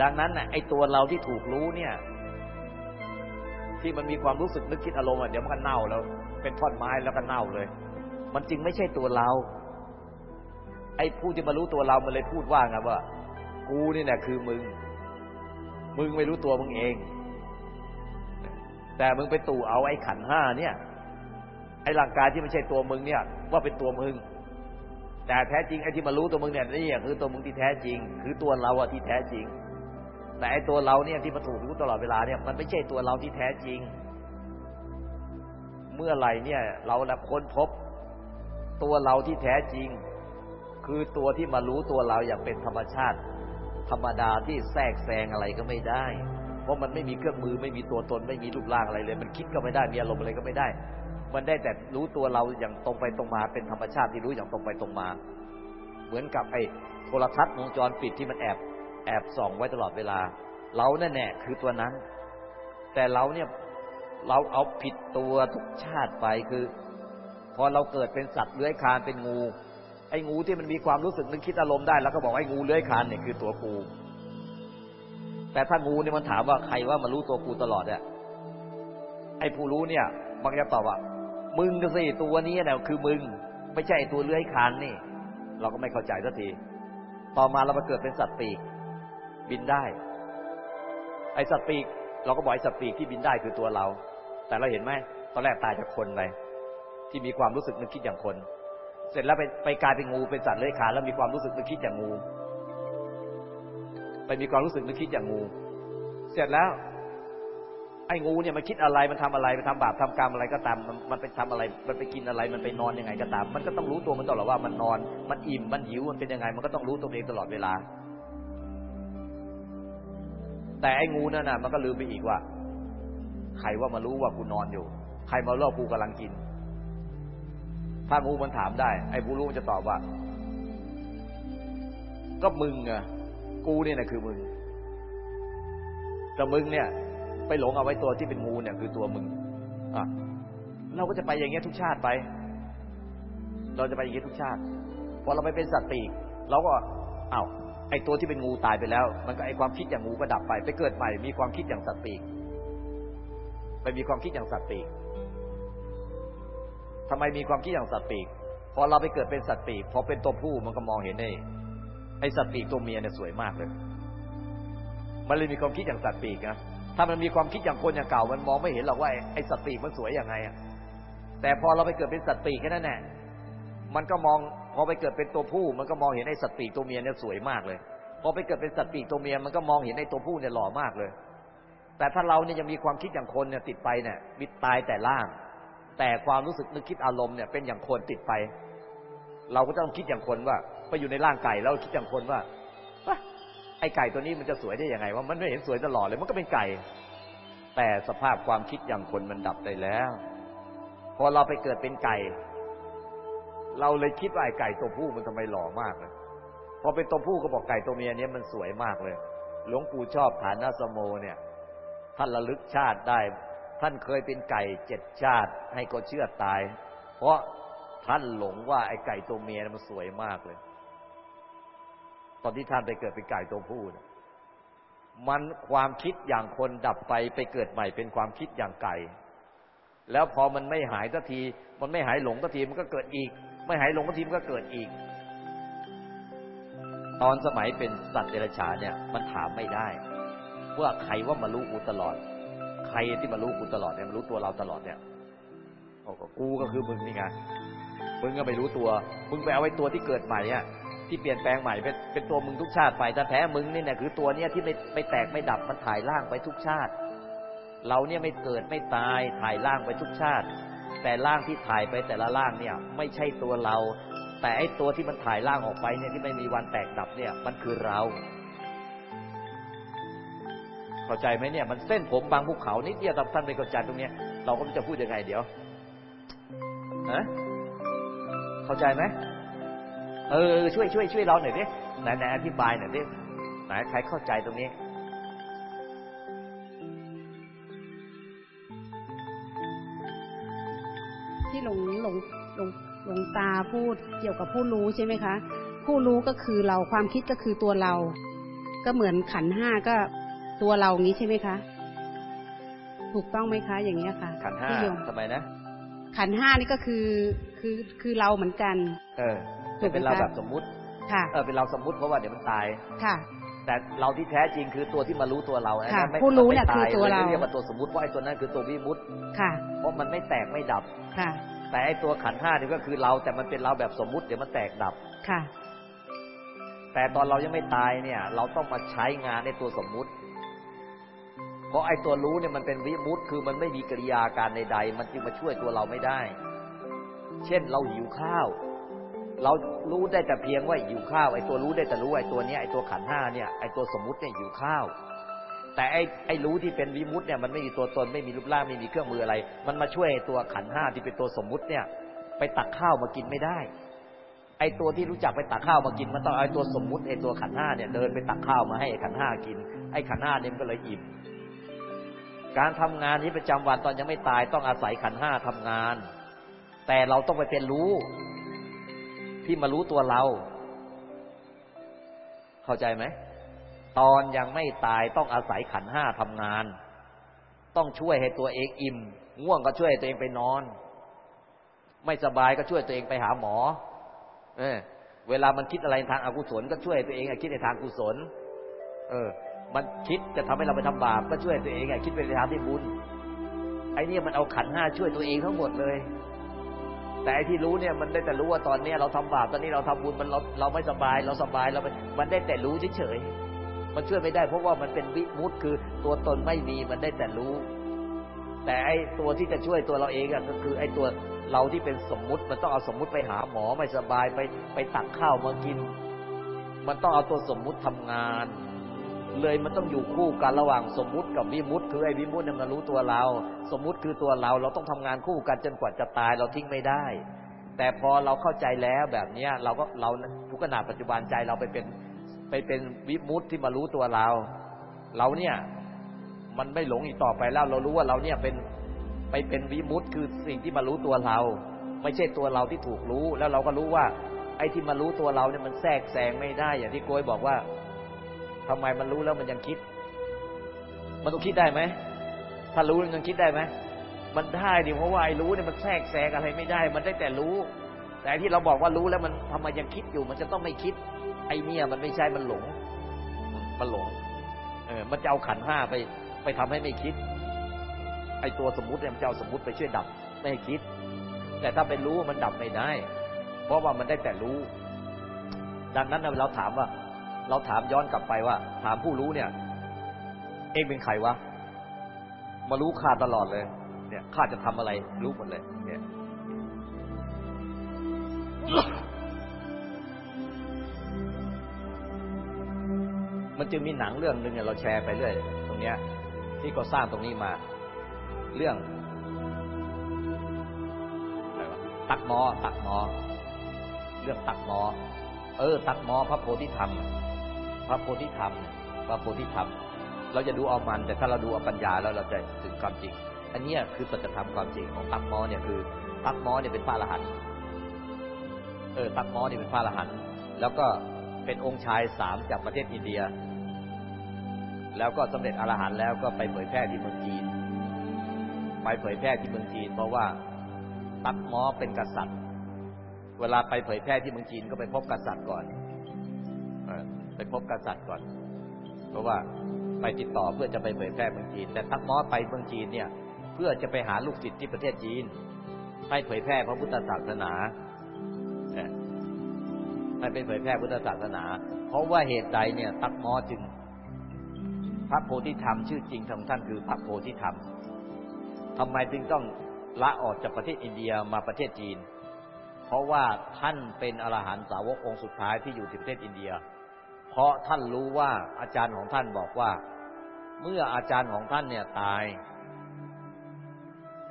ดังนั้นน่ะไอ้ตัวเราที่ถูกรู้เนี่ย ที่มันมีความรู้สึกนึกคิดอารมณ์อะเดี๋ยวมันก็เน่าแล้ว เป็นท่อนไม้แล้วก็เน่าเลย มันจึงไม่ใช่ตัวเรา ไอ้ผู้ที่มารู้ตัวเรามันเลยพูดว่าไงว่า กูนี่แหละคือมึง มึงไม่รู้ตัวมึงเอง แต่มึงไปตู่เอาไอ้ขันห้าเนี่ย ไอ้ร่างกายที่ไม่ใช่ตัวมึงเนี่ย ว่าเป็นตัวมึง แต่แท้จริงไอ้ที่มารู้ตัวมึงเนี่ยนี่คือตัวมึงที่แท้จริง คือตัวเราอะที่แท้จริง แต่ไอ้ตัวเราเนี่ยที่มาถูกรู้ตลอดเวลาเนี่ย มันไม่ใช่ตัวเราที่แท้จริง มื่อไหร่เนี่ย เราละค้นพบ ตัวเราที่แท้จริง คือตัวที่มารู้ตัวเราอย่างเป็นธรรมชาติ ธรรมดาที่แทรกแซงอะไรก็ไม่ได้ เพราะมันไม่มีเครื่องมือไม่มีตัวตนไม่มีรูปร่างอะไรเลย มันคิดก็ไม่ได้มีอารมณ์อะไรก็ไม่ได้ มันได้แต่รู้ตัวเราอย่างตรงไปตรงมาเป็นธรรมชาติที่รู้อย่างตรงไปตรงมา เหมือนกับไอ้โทรทัศน์วงจรปิดที่มันแอบแอบส่องไว้ตลอดเวลา เราแน่แน่คือตัวนั้น แต่เราเนี่ย เราเอาผิดตัวทุกชาติไปคือ พอเราเกิดเป็นสัตว์เลื้อยคลานเป็นงู ไอ้งูที่มันมีความรู้สึกนึกคิดอารมณ์ได้ แล้วก็บอกไอ้งูเลื้อยคลานเนี่ยคือตัวกู แต่ถ้างูเนี่ยมันถามว่าใครว่ามารู้ตัวกูตลอดเนี่ยไอ้ผู้รู้เนี่ยมันจะตอบว่า มึงก็สิตัวนี้เนี่ยคือมึง ไม่ใช่ตัวเลื้อยคลานนี่ เราก็ไม่เข้าใจสักทีต่อมาเรามาเกิดเป็นสัตว์ปีก บินได้ ไอ้สัตว์ปีก เราก็บอกไอ้สัตว์ปีกที่บินได้คือตัวเรา แต่เราเห็นไหมตอนแรกตายจากคนไปที่มีความรู้สึกนึกคิดอย่างคน เสร็จแล้วไปไปกลายเป็นงูเป็นสัตว์เลื้อยคลานแล้วมีความรู้สึกนึกคิดอย่างงู ไปมีความรู้สึกนึกคิดอย่างงู เสร็จแล้ว ไอ้งูเนี่ยมันคิดอะไรมันทำอะไรมันทำบาปทำกรรมอะไรก็ตาม มันมันไปทำอะไร มันไปกินอะไรมันไปนอนยังไงก็ตาม มันก็ต้องรู้ตัวมันตลอดว่ามันนอน มันอิ่มมันหิวมันเป็นยังไง มันก็ต้องรู้ตัวเองตลอดเวลา แต่ไอ้งูนั่นน่ะ มันก็ลืมไปอีกว่า ใครว่ามารู้ว่ากูนอนอยู่ ใครมาล่อกูกำลังกิน ถ้างูมันถามได้ ไอ้ผู้รู้มันจะตอบว่า ก็มึงอะกูเนี่ยนะคือมึง แต่มึงเนี่ย ไปหลงเอาไว้ตัวที่เป็นงูเนี่ยคือตัวมึงอะเราก็จะไปอย่างเงี้ยทุกชาติไป เราจะไปอย่างเงี้ยทุกชาติ พอเราไปเป็นสัตว์ปีกเราก็อ้าวไอ้ตัวที่เป็นงูตายไปแล้ว มันก็ไอ้ความคิดอย่างงูก็ดับไป ไปเกิดใหม่มีความคิดอย่างสัตว์ปีก ไปมีความคิดอย่างสัตว์ปีกทำไมมีความคิดอย่างสัตว์ปีก พอเราไปเกิดเป็นสัตว์ปีก พอเป็นตัวผู้มันก็มองเห็นไอ้ไอ้สัตว์ปีกตัวเมียเนี่ยสวยมากเลย มันเลยมีความคิดอย่างสัตว์ปีกนะ ถ้ามันมีความคิดอย่างคนอย่างเก่า มันมองไม่เห็นหรอกว่าไอ้สัตว์ปีกมันสวยย่างไงอะแต่พอเราไปเกิดเป็นสัตว์ปีกแค่นั้นแหละ มันก็มองพอไปเกิดเป็นตัวผู้ มันก็มองเห็นไอ้สัตว์ปีกตัวเมียเนี่ยสวยมากเลย พอไปเกิดเป็นสัตว์ปีกตัวเมียมันก็มองเห็นไอ้ตัวผู้เนี่ยหล่อมากเลย แต่ถ้าเราเนี่ยยังมีความคิดอย่างคนเนี่ยติดไปเนี่ยมิตายแต่ล่าง แต่ความรู้สึกนึกคิดอารมณ์เนี่ยเป็นอย่างคนติดไป เราก็ต้องคิดอย่างคนว่า ไปอยู่ในร่างไก่แล้วคิดอย่างคนว่าไอ้ไก่ตัวนี้มันจะสวยได้ยังไงว่ามันไม่เห็นสวยตลอดเลยมันก็เป็นไก่ แต่สภาพความคิดอย่างคนมันดับได้แล้ว พอเราไปเกิดเป็นไก่ เราเลยคิดว่าไอ้ไก่ตัวผู้มันทำไมหล่อมากเลยพอเป็นตัวผู้ก็บอกไก่ตัวเมียเนี้ยมันสวยมากเลย หลวงปู่ชอบฐานาสโมเนี่ย ท่านระลึกชาติได้ ท่านเคยเป็นไก่เจ็ดชาติ ให้ก็เชื่อตาย เพราะท่านหลงว่าไอ้ไก่ตัวเมียมันสวยมากเลย ตอนที่ท่านไปเกิดเป็นไก่ตัวผู้นะมันความคิดอย่างคนดับไปไปเกิดใหม่เป็นความคิดอย่างไก่ แล้วพอมันไม่หายสักที มันไม่หายหลงสักทีมันก็เกิดอีก ไม่หายหลงสักทีมันก็เกิดอีก ตอนสมัยเป็นสัตว์เดรัจฉานเนี่ย มันถามไม่ได้ ว่าใครว่ามารู้กูตลอด ใครที่มารู้กูตลอดเนี่ยมารู้ตัวเราตลอดเนี่ยโอ้ก็กูก็คือมึงนี่ไงมึงก็ไม่รู้ตัว มึงไปเอาไว้ตัวที่เกิดใหม่อะที่เปลี่ยนแปลงใหม่เป็นเป็นตัวมึงทุกชาติไปแต่แท้มึงนี่เนี่ยคือตัวเนี้ยที่ไม่ไม่แตกไม่ดับมันถ่ายร่างไปทุกชาติ เราเนี่ยไม่เกิดไม่ตายถ่ายร่างไปทุกชาติ แต่ร่างที่ถ่ายไปแต่ละร่างเนี่ย ไม่ใช่ตัวเรา แต่ไอ้ตัวที่มันถ่ายร่างออกไปเนี่ยที่ไม่มีวันแตกดับเนี่ย มันคือเรา เข้าใจไหมเนี่ย มันเส้นผมบางภูเขานิดเดียวท่านไม่เข้าใจตรงเนี้ยเราก็จะพูดยังไงเดี๋ยวฮะเข้าใจไหมเออช่วยช่วยช่วยเราหน่อยดิไหนไหนอธิบายหน่อยดิไหนใครเข้าใจตรงนี้ที่หลวงหลวงหลวงหลวงตาพูดเกี่ยวกับผู้รู้ใช่ไหมคะ ผู้รู้ก็คือเราความคิดก็คือตัวเรา ก็เหมือนขันห้าก็ ตัวเรางี้ใช่ไหมคะ ถูกต้องไหมคะ อย่างนี้ยค่ะขันธ์ห้าที่โยมทำไมนะขันธ์ห้านี่ก็คือคือคือเราเหมือนกัน เออถูกไหมเป็นเราคะแบบสมมุติ ค่ะ เออเป็นเราสมมุติเพราะว่าเดี๋ยวมันตาย ค่ะ แต่เราที่แท้จริงคือตัวที่มารู้ตัวเราค่ะไม่ผู้รู้ไม่เนี่ยตคือตัวเราลยเรียกว่าตัวสมมุติเพราะไอ้ตัวนั้นคือตัววิมุตติค่ะ เพราะมันไม่แตกไม่ดับ ค่ะ แต่ไอ้ตัวขันธ์ห้านี่ก็คือเราแต่มันเป็นเราแบบสมมุติเดี๋ยวมันแตกดับ ค่ะ แต่ตอนเรายังไม่ตายเนี่ย เราต้องมาใช้งานในตัวสมมุติ เพราะไอ้ตัวรู้เนี่ยมันเป็นวิมุตติคือมันไม่มีกิริยาการใดๆ มันจึงมาช่วยตัวเราไม่ได้ เช่นเราหิวข้าว เรารู้ได้แต่เพียงว่าหิวข้าวไอ้ตัวรู้ได้แต่รู้ไอ้ตัวเนี้ยไอ้ตัวขันห้าเนี่ยไอ้ตัวสมมุติเนี่ยหิวข้าว แต่ไอ้ไอ้รู้ที่เป็นวิมุตติเนี่ยมันไม่มีตัวตนไม่มีรูปร่างไม่มีเครื่องมืออะไร มันมาช่วยตัวขันห้าที่เป็นตัวสมมุติเนี่ย ไปตักข้าวมากินไม่ได้ไอ้ตัวที่รู้จักไปตักข้าวมากินมันต้องไอ้ตัวสมมุติไอ้ตัวขันห้าเนี่ยเดินไปตักข้าวมาให้ไอขันห้ากิน ไอขันห้าเนี่ยมันก็เลยอิ่ม การทำงานนี้ประจำวันตอนยังไม่ตายต้องอาศัยขันห้าทำงาน แต่เราต้องไปเป็นรู้ ที่มารู้ตัวเรา เข้าใจไหมตอนยังไม่ตายต้องอาศัยขันห้าทำงาน ต้องช่วยให้ตัวเองอิ่มง่วงก็ช่วยตัวเองไปนอน ไม่สบายก็ช่วยตัวเองไปหาหมอ เออ เวลามันคิดอะไรทางอากุศลก็ช่วยตัวเองคิดในทางกุศล เออ มันคิดจะทำให้เราไปทำบาปก็ช่วยตัวเองคิดไปในทางที่บุญ ไอ้นี่มันเอาขันห้าช่วยตัวเองทั้งหมดเลย แต่ไอ้ที่รู้เนี่ยมันได้แต่รู้ว่าตอนเนี้ยเราทำบาปตอนนี้เราทำบุญมันเราเราไม่สบาย เราสบายเรามันมันได้แต่รู้เฉยๆมันช่วยไม่ได้เพราะว่ามันเป็นวิมุตคือตัวตนไม่มีมันได้แต่รู้ แต่ไอ้ตัวที่จะช่วยตัวเราเองอะก็คือ ไอ้ตัวเราที่เป็นสมมุติมันต้องเอาสมมุติไปหาหมอไม่สบายไปไปตักข้าวมากิน มันต้องเอาตัวสมมุติทำงาน เลยมันต้องอยู่คู่กันระหว่างสมมุติกับวิมุตคือไอ้วิมุตเนี่ยมันรู้ตัวเรา สมมุติคือตัวเรา เราต้องทำงานคู่กันจนกว่าจะตายเราทิ้งไม่ได้ แต่พอเราเข้าใจแล้วแบบเนี้ยเราก็เราทุกขณะปัจจุบันใจเราไปเป็นไปเป็นวิมุตที่มารู้ตัวเรา เราเนี่ยมันไม่หลงอีกต่อไปแล้ว เรารู้ว่าเราเนี่ยเป็นไปเป็นวิมุตคือสิ่งที่มารู้ตัวเรา ไม่ใช่ตัวเราที่ถูกรู้ แล้วเราก็รู้ว่า ไอ้ที่มารู้ตัวเราเนี่ยมันแทรกแซงไม่ได้ อย่างที่โกยบอกว่า ทำไมมันรู้แล้วมันยังคิด มันต้องคิดได้ไหมถ้ารู้มันยังคิดได้ไหมมันได้ดิเพราะว่าไอ้รู้เนี่ยมันแทรกแซงอะไรไม่ได้ มันได้แต่รู้ แต่ที่เราบอกว่ารู้แล้วมันทำไมยังคิดอยู่ มันจะต้องไม่คิด ไอ้เนี่ยมันไม่ใช่มันหลง มันหลง เออ มันจะเอาขันห้าไป ไปทำให้ไม่คิด ไอ้ตัวสมมุติเนี่ยมันจะเอาสมมุติไปช่วยดับไม่ให้คิด แต่ถ้าไปรู้มันดับไม่ได้ เพราะว่ามันได้แต่รู้ ดังนั้นเราถามว่า เราถามย้อนกลับไปว่า ถามผู้รู้เนี่ย เองเป็นใครวะ มารู้ข้าตลอดเลย เนี่ยข้าจะทำอะไรรู้หมดเลย เนี่ยมันจึงมีหนังเรื่องหนึ่งเนี่ยเราแชร์ไปเรื่อยตรงเนี้ย ที่เขาสร้างตรงนี้มา เรื่องอะไรวะตักหมอตักหมอเรื่องตักหมอเออ ตักหมอพระโพธิธรรม พระโพธิธรรมพระโพธิธรรม เราจะดูเอามัน แต่ถ้าเราดูเอาปัญญาแล้วเราจะถึงความจริง อันนี้คือสัจธรรมความจริงของตักหมอเนี่ยคือตักหมอเนี่ยเป็นพระอรหันต์เออตักหมอเนี่ยเป็นพระอรหันต์แล้วก็เป็นองค์ชายสามจากประเทศอินเดีย แล้วก็สำเร็จอรหันต์แล้วก็ไปเผยแพร่ที่เมืองจีน ไปเผยแพร่ที่เมืองจีน เพราะว่าตักหมอเป็นกษัตริย์ เวลาไปเผยแพร่ที่เมืองจีนก็ไปพบกษัตริย์ก่อน ไปพบกษัตริย์ก่อน เพราะว่าไปติดต่อเพื่อจะไปเผยแพร่เมืองจีน แต่ตักมอไปเมืองจีนเนี่ย เพื่อจะไปหาลูกศิษย์ที่ประเทศจีน ให้เผยแพร่พระพุทธศาสนาให้ไปเผยแพร่พุทธศาสนา เพราะว่าเหตุใดเนี่ยตักมอจึง พระโพธิธรรมชื่อจริงของท่านคือพระโพธิธรรมทำไมจึงต้องละออกจากประเทศอินเดียมาประเทศจีน เพราะว่าท่านเป็นอรหันตสาวกองค์สุดท้ายที่อยู่ที่ประเทศอินเดีย เพราะท่านรู้ว่าอาจารย์ของท่านบอกว่า เมื่ออาจารย์ของท่านเนี่ยตาย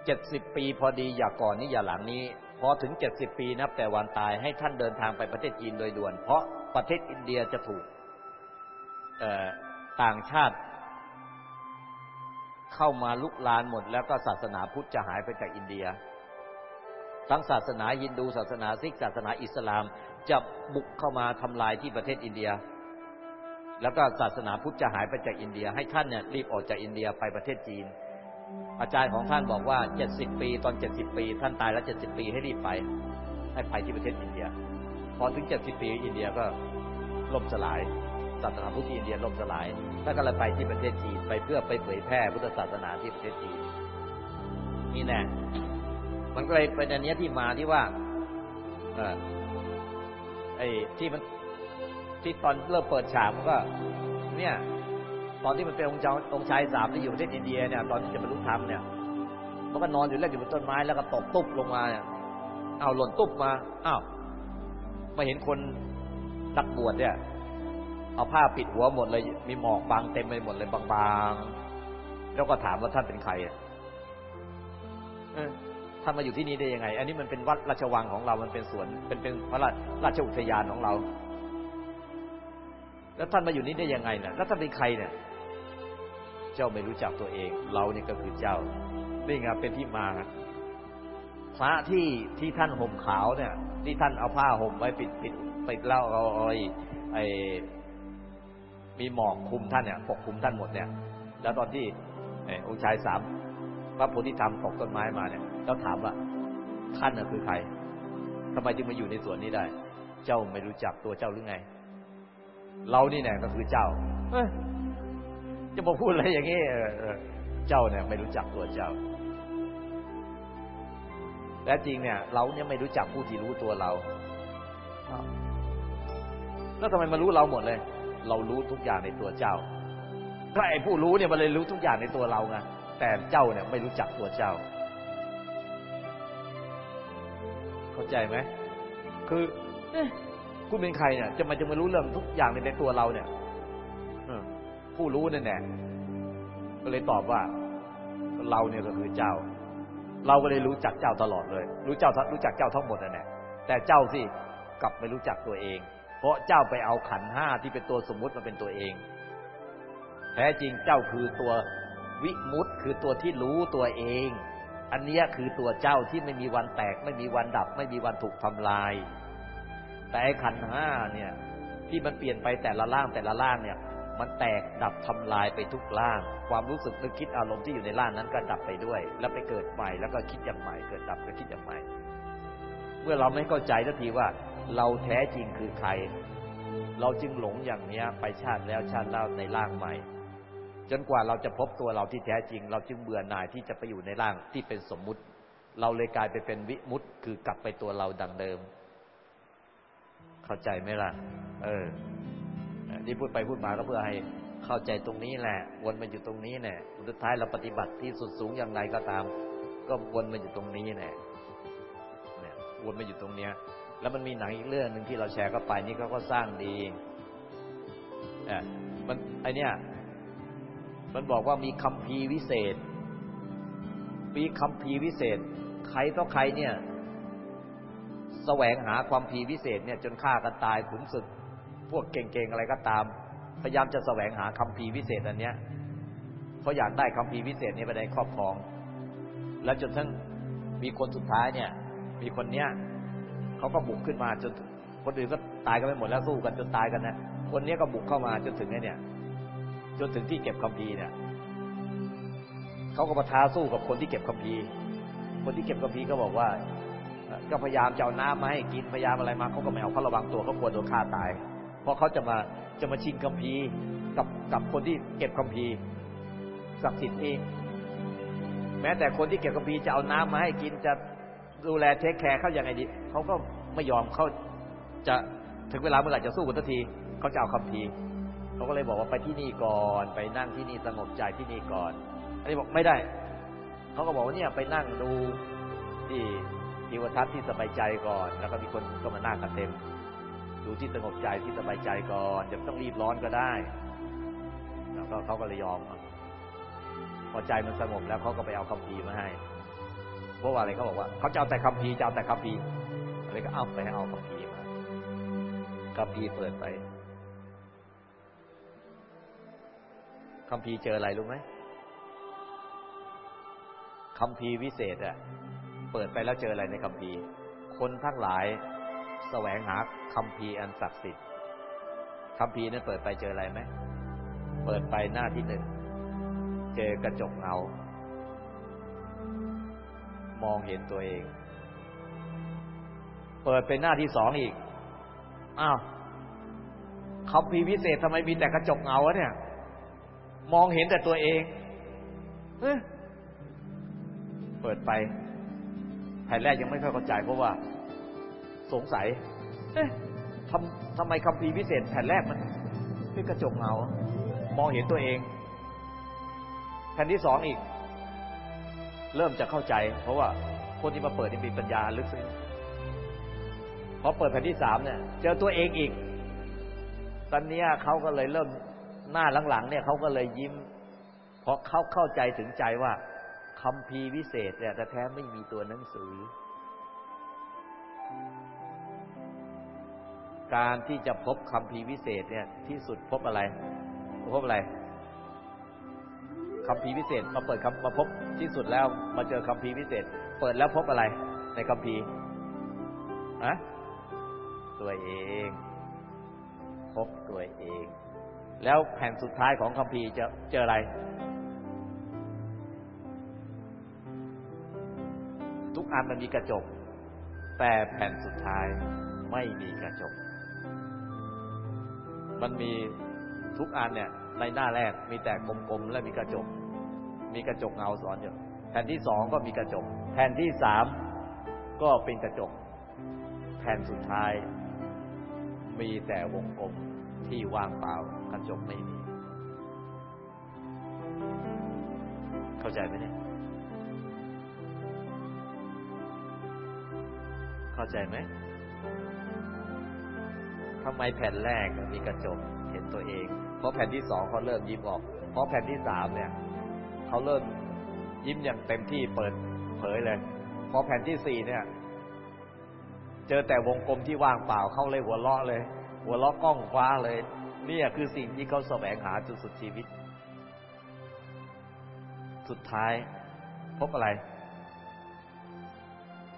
เจ็ดสิบปีพอดีอย่าก่อนนี้อย่าหลังนี้ พอถึงเจ็ดสิบปีนับแต่วันตายให้ท่านเดินทางไปประเทศจีนโดยด่วน เพราะประเทศอินเดียจะถูกต่างชาติ เข้ามาลุกลานหมด แล้วก็ศาสนาพุทธจะหายไปจากอินเดีย ทั้งศาสนาฮินดูศาสนาซิกศาสนาอิสลามจะบุกเข้ามาทำลายที่ประเทศอินเดีย แล้วก็ศาสนาพุทธจะหายไปจากอินเดีย ให้ท่านเนี่ยรีบออกจากอินเดียไปประเทศจีน อาจารย์ของท่านบอกว่าเจ็ดสิบปีตอนเจ็ดสิบปี ท่านตายแล้วเจ็ดสิบปีให้รีบไป ให้ไปที่ประเทศอินเดีย พอถึงเจ็ดสิบปีอินเดียก็ล่มสลาย ศาสนาพุทธอินเดียล่มสลายท่านก็เลยไปที่ประเทศจีนไปเพื่อไปเผยแพร่พุทธศาสนาที่ประเทศจีนนี่แน่มันก็เลยเป็นอันนี้ที่มาที่ว่า เออไอ้ที่มัน ที่ตอนเริ่มเปิดฉากมันก็ เนี่ย ตอนที่มันเป็นองค์จ้าองค์ชายสามที่อยู่ประเทศอินเดียเนี่ยตอนที่จะบรรลุธรรมเนี่ย มันก็นอนอยู่เล่นอยู่บนต้นไม้แล้วก็ตกตุ๊บลงมาเนี่ยเอาหล่นตุ๊บมาอ้าวมาเห็นคนตักบวชเนี่ย เอาผ้าปิดหัวหมดเลย มีหมอกบางเต็มไปหมดเลยบางๆ แล้วก็ถามว่าท่านเป็นใครท่านมาอยู่ที่นี่ได้ยังไง อันนี้มันเป็นวัดราชวังของเรา มันเป็นสวน เป็นเป็นพระราชอุทยานของเรา แล้วท่านมาอยู่นี่ได้ยังไงนี่ยแล้วท่านเป็นใครเนี่ย เจ้าไม่รู้จักตัวเอง เราเนี่ยก็คือเจ้า นี่ไงเป็นที่มาพระที่ที่ท่านห่มขาวเนี่ย ที่ท่านเอาผ้าห่มไว้ปิดปิดปิดเล่าเอาไอ้ไอ้มีหมอกคุมท่านเนี่ยปกคุมท่านหมดเนี่ย แล้วตอนที่องค์ชายสามพระโพธิธรรมตกต้นไม้มาเนี่ย แล้วถามว่าท่านน่ะคือใครทำไมจึงมาอยู่ในสวนนี้ได้ เจ้าไม่รู้จักตัวเจ้าหรือไง เรานี่เนี่ยก็คือเจ้าจะมาพูดอะไรอย่างนี้เจ้าเนี่ยไม่รู้จักตัวเจ้าและจริงเนี่ย เราเนี่ยไม่รู้จักผู้ที่รู้ตัวเราแล้วทำไมมารู้เราหมดเลย เรารู้ทุกอย่างในตัวเจ้าก็ไอ้ผู้รู้เนี่ยมันเลยรู้ทุกอย่างในตัวเราไงแต่เจ้าเนี่ยไม่รู้จักตัวเจ้า เข้าใจไหมคือ คุณเป็นใครเนี่ยจะมาจะมารู้เรื่องทุกอย่างในในตัวเราเนี่ยผู้รู้นั่นแหละก็เลยตอบว่า เราเนี่ยก็คือเจ้า เราก็เลยรู้จักเจ้าตลอดเลย รู้เจ้ารู้จักเจ้าทั้งหมดนั่นแหละแต่เจ้าสิกลับไม่รู้จักตัวเอง เพราะเจ้าไปเอาขันห้าที่เป็นตัวสมมุติมาเป็นตัวเอง แท้จริงเจ้าคือตัววิมุตคือตัวที่รู้ตัวเอง อันนี้คือตัวเจ้าที่ไม่มีวันแตก ไม่มีวันดับ ไม่มีวันถูกทำลาย แต่ขันห้าเนี่ย ที่มันเปลี่ยนไปแต่ละล่างแต่ละล่างเนี่ย มันแตกดับทำลายไปทุกล่าง ความรู้สึกนึกคิดอารมณ์ที่อยู่ในล่างนั้นก็ดับไปด้วย แล้วไปเกิดใหม่แล้วก็คิดอย่างใหม่เกิดดับก็คิดอย่างใหม่ เมื่อเราไม่เข้าใจทันทีว่า เราแท้จริงคือใคร เราจึงหลงอย่างเนี้ย ไปชาติแล้วชาติเล่าในร่างใหม่จนกว่าเราจะพบตัวเราที่แท้จริง เราจึงเบื่อหน่ายที่จะไปอยู่ในร่างที่เป็นสมมุติ เราเลยกลายไปเป็นวิมุตต์คือกลับไปตัวเราดังเดิม เข้าใจไหมล่ะ เออนี่พูดไปพูดมาก็เพื่อให้เข้าใจตรงนี้แหละ วนมาอยู่ตรงนี้แหละสุดท้ายเราปฏิบัติที่สุดสูงอย่างไรก็ตาม ก็วนมาอยู่ตรงนี้แหละเนี่ยวนมาอยู่ตรงเนี้ย แล้วมันมีหนังอีกเรื่องหนึ่งที่เราแชร์เข้าไปนี่เขาก็สร้างดีอะมันไอเนี้ยมันบอกว่ามีคัมภีร์วิเศษ มีคัมภีร์วิเศษ ใครต่อใครเนี่ย แสวงหาความภีวิเศษเนี่ยจนฆ่ากันตายขุนศึก พวกเก่งๆอะไรก็ตาม พยายามจะแสวงหาคัมภีวิเศษอันเนี้ยเขาะอยากได้คัมภีวิเศษนี้ไปในครอบครอง แล้วจนทั้งมีคนสุดท้ายเนี่ย มีคนเนี้ยเขาก็บุกขึ้นมาจนคนอื่นก็ตายกันไปหมดแล้วสู้กันจนตายกันนะคนนี้ก็บุกเข้ามาจนถึงเนี่ย จนถึงที่เก็บคัมภีเนี่ยเขาก็มาท้าสู้กับคนที่เก็บคัมภีคนที่เก็บคัมภีก็บอกว่า ก็พยายามจะเอาน้ำมาให้กินพยายามอะไรมาเขาก็ไม่เอาเขาระวังตัวเขากลัวโดนฆ่าตาย เพราะเขาจะมาจะมาชิงคัมภีร์กับกับคนที่เก็บคัมภีร์ศักดิ์สิทธิ์เองแม้แต่คนที่เก็บคัมภีร์จะเอาน้ำมาให้กินจะดูแลเทคแคร์เขาอย่างไงดีเขาก็ไม่ยอมเขาจะถึงเวลาเมื่อไหร่จะสู้กันทันทีเขาจะเอาคำพีเขาก็เลยบอกว่าไปที่นี่ก่อนไปนั่งที่นี่สงบใจที่นี่ก่อนอันนี้บอกไม่ได้เขาก็บอกว่าเนี่ยไปนั่งดูที่ ทิวทัศน์ที่สบายใจก่อน แล้วก็มีคนก็มาหนั่งกันเต็ม ดูที่สงบใจที่สบายใจก่อนอย่าต้องรีบร้อนก็ได้ แล้วก็เขาก็เลยยอมพอใจมันสงบแล้วเขาก็ไปเอาคำพีมาให้เพราะว่าอะไรเขาบอกว่าเขาจะเอาแต่คำพีจะเอาแต่คำพีอะไรก็เอาไปให้เอาคำพีมาคำพีเปิดไปคำพีเจออะไรรู้ไหมคำพีวิเศษอะ เปิดไปแล้วเจออะไรในคำพีคนทั้งหลายแสวงหาคำพีอันศักดิ์สิทธิ์คำพีนั้นเปิดไปเจออะไรไหมเปิดไปหน้าที่หนึ่งเจอกระจกเงา มองเห็นตัวเอง เปิดเป็นหน้าที่สองอีกอ้าวคำพีวิเศษทำไมมีแต่กระจกเงาเนี่ย มองเห็นแต่ตัวเองเฮ้เปิดไป แผ่นแรกยังไม่ค่อยเข้าใจเพราะว่าสงสัย เอ๊ะทำทำไมคำพีพิเศษ แผ่นแรกมันเป็นกระจกเงามองเห็นตัวเอง แผ่นที่สองอีก เริ่มจะเข้าใจ เพราะว่าคนที่มาเปิดนี่มีปัญญาลึกซึ้งพอเปิดแผ่นที่สามเนี่ย เจอตัวเองอีก ตอนนี้เขาก็เลยเริ่มหน้าหลังๆเนี่ยเขาก็เลยยิ้ม เพราะเขาเข้าใจถึงใจว่า คำพีวิเศษเนี่ยแต่แท้ไม่มีตัวหนังสือ การที่จะพบคำพีวิเศษเนี่ย ที่สุดพบอะไร พบอะไรคำพีวิเศษมาเปิดคำมาพบที่สุดแล้ว มาเจอคำพีวิเศษ เปิดแล้วพบอะไร ในคำพีอะตัวเอง พบตัวเอง แล้วแผ่นสุดท้ายของคำพีจะเจออะไร อันมันมีกระจก แต่แผ่นสุดท้ายไม่มีกระจก มันมีทุกอันเนี่ย ในหน้าแรกมีแต่กลมๆและมีกระจก มีกระจกเงาสอนอยู่แผ่นที่สองก็มีกระจก แผ่นที่สามก็เป็นกระจก แผ่นสุดท้าย มีแต่วงกลมที่ว่างเปล่ากระจกไม่มี เข้าใจไหมเนี่ย เข้าใจไหมทำไมแผ่นแรกมีกระจกเห็นตัวเอง เพราะแผ่นที่สองเขาเริ่มยิ้มออก เพราะแผ่นที่สามเนี่ยเขาเริ่มยิ้มอย่างเต็มที่เปิดเผยเลย พอแผ่นที่สี่เนี่ย เจอแต่วงกลมที่ว่างเปล่าเข้าเลยหัวเราะเลย หัวเราะกล้องคว้าเลยนี่คือสิ่งที่เขาแสวงหาจนสุดชีวิต สุดท้าย พบอะไร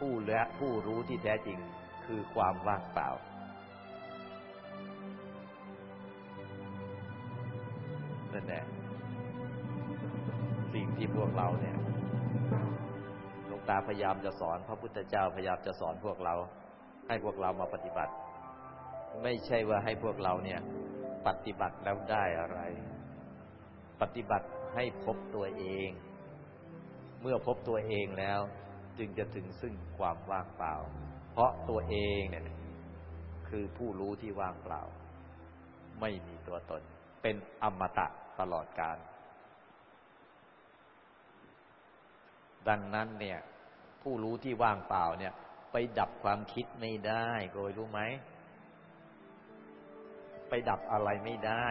ผู้และผู้รู้ที่แท้จริงคือความว่างเปล่า นั่นแหละสิ่งที่พวกเราเนี่ยหลวงตาพยายามจะสอน พระพุทธเจ้าพยายามจะสอนพวกเรา ให้พวกเรามาปฏิบัติ ไม่ใช่ว่าให้พวกเราเนี่ย ปฏิบัติแล้วได้อะไร ปฏิบัติให้พบตัวเอง เมื่อพบตัวเองแล้ว จึงจะถึงซึ่งความว่างเปล่า เพราะตัวเองเนี่ยคือผู้รู้ที่ว่างเปล่า ไม่มีตัวตน เป็นอมตะตลอดกาลดังนั้นเนี่ย ผู้รู้ที่ว่างเปล่าเนี่ย ไปดับความคิดไม่ได้โกยรู้ไหม ไปดับอะไรไม่ได้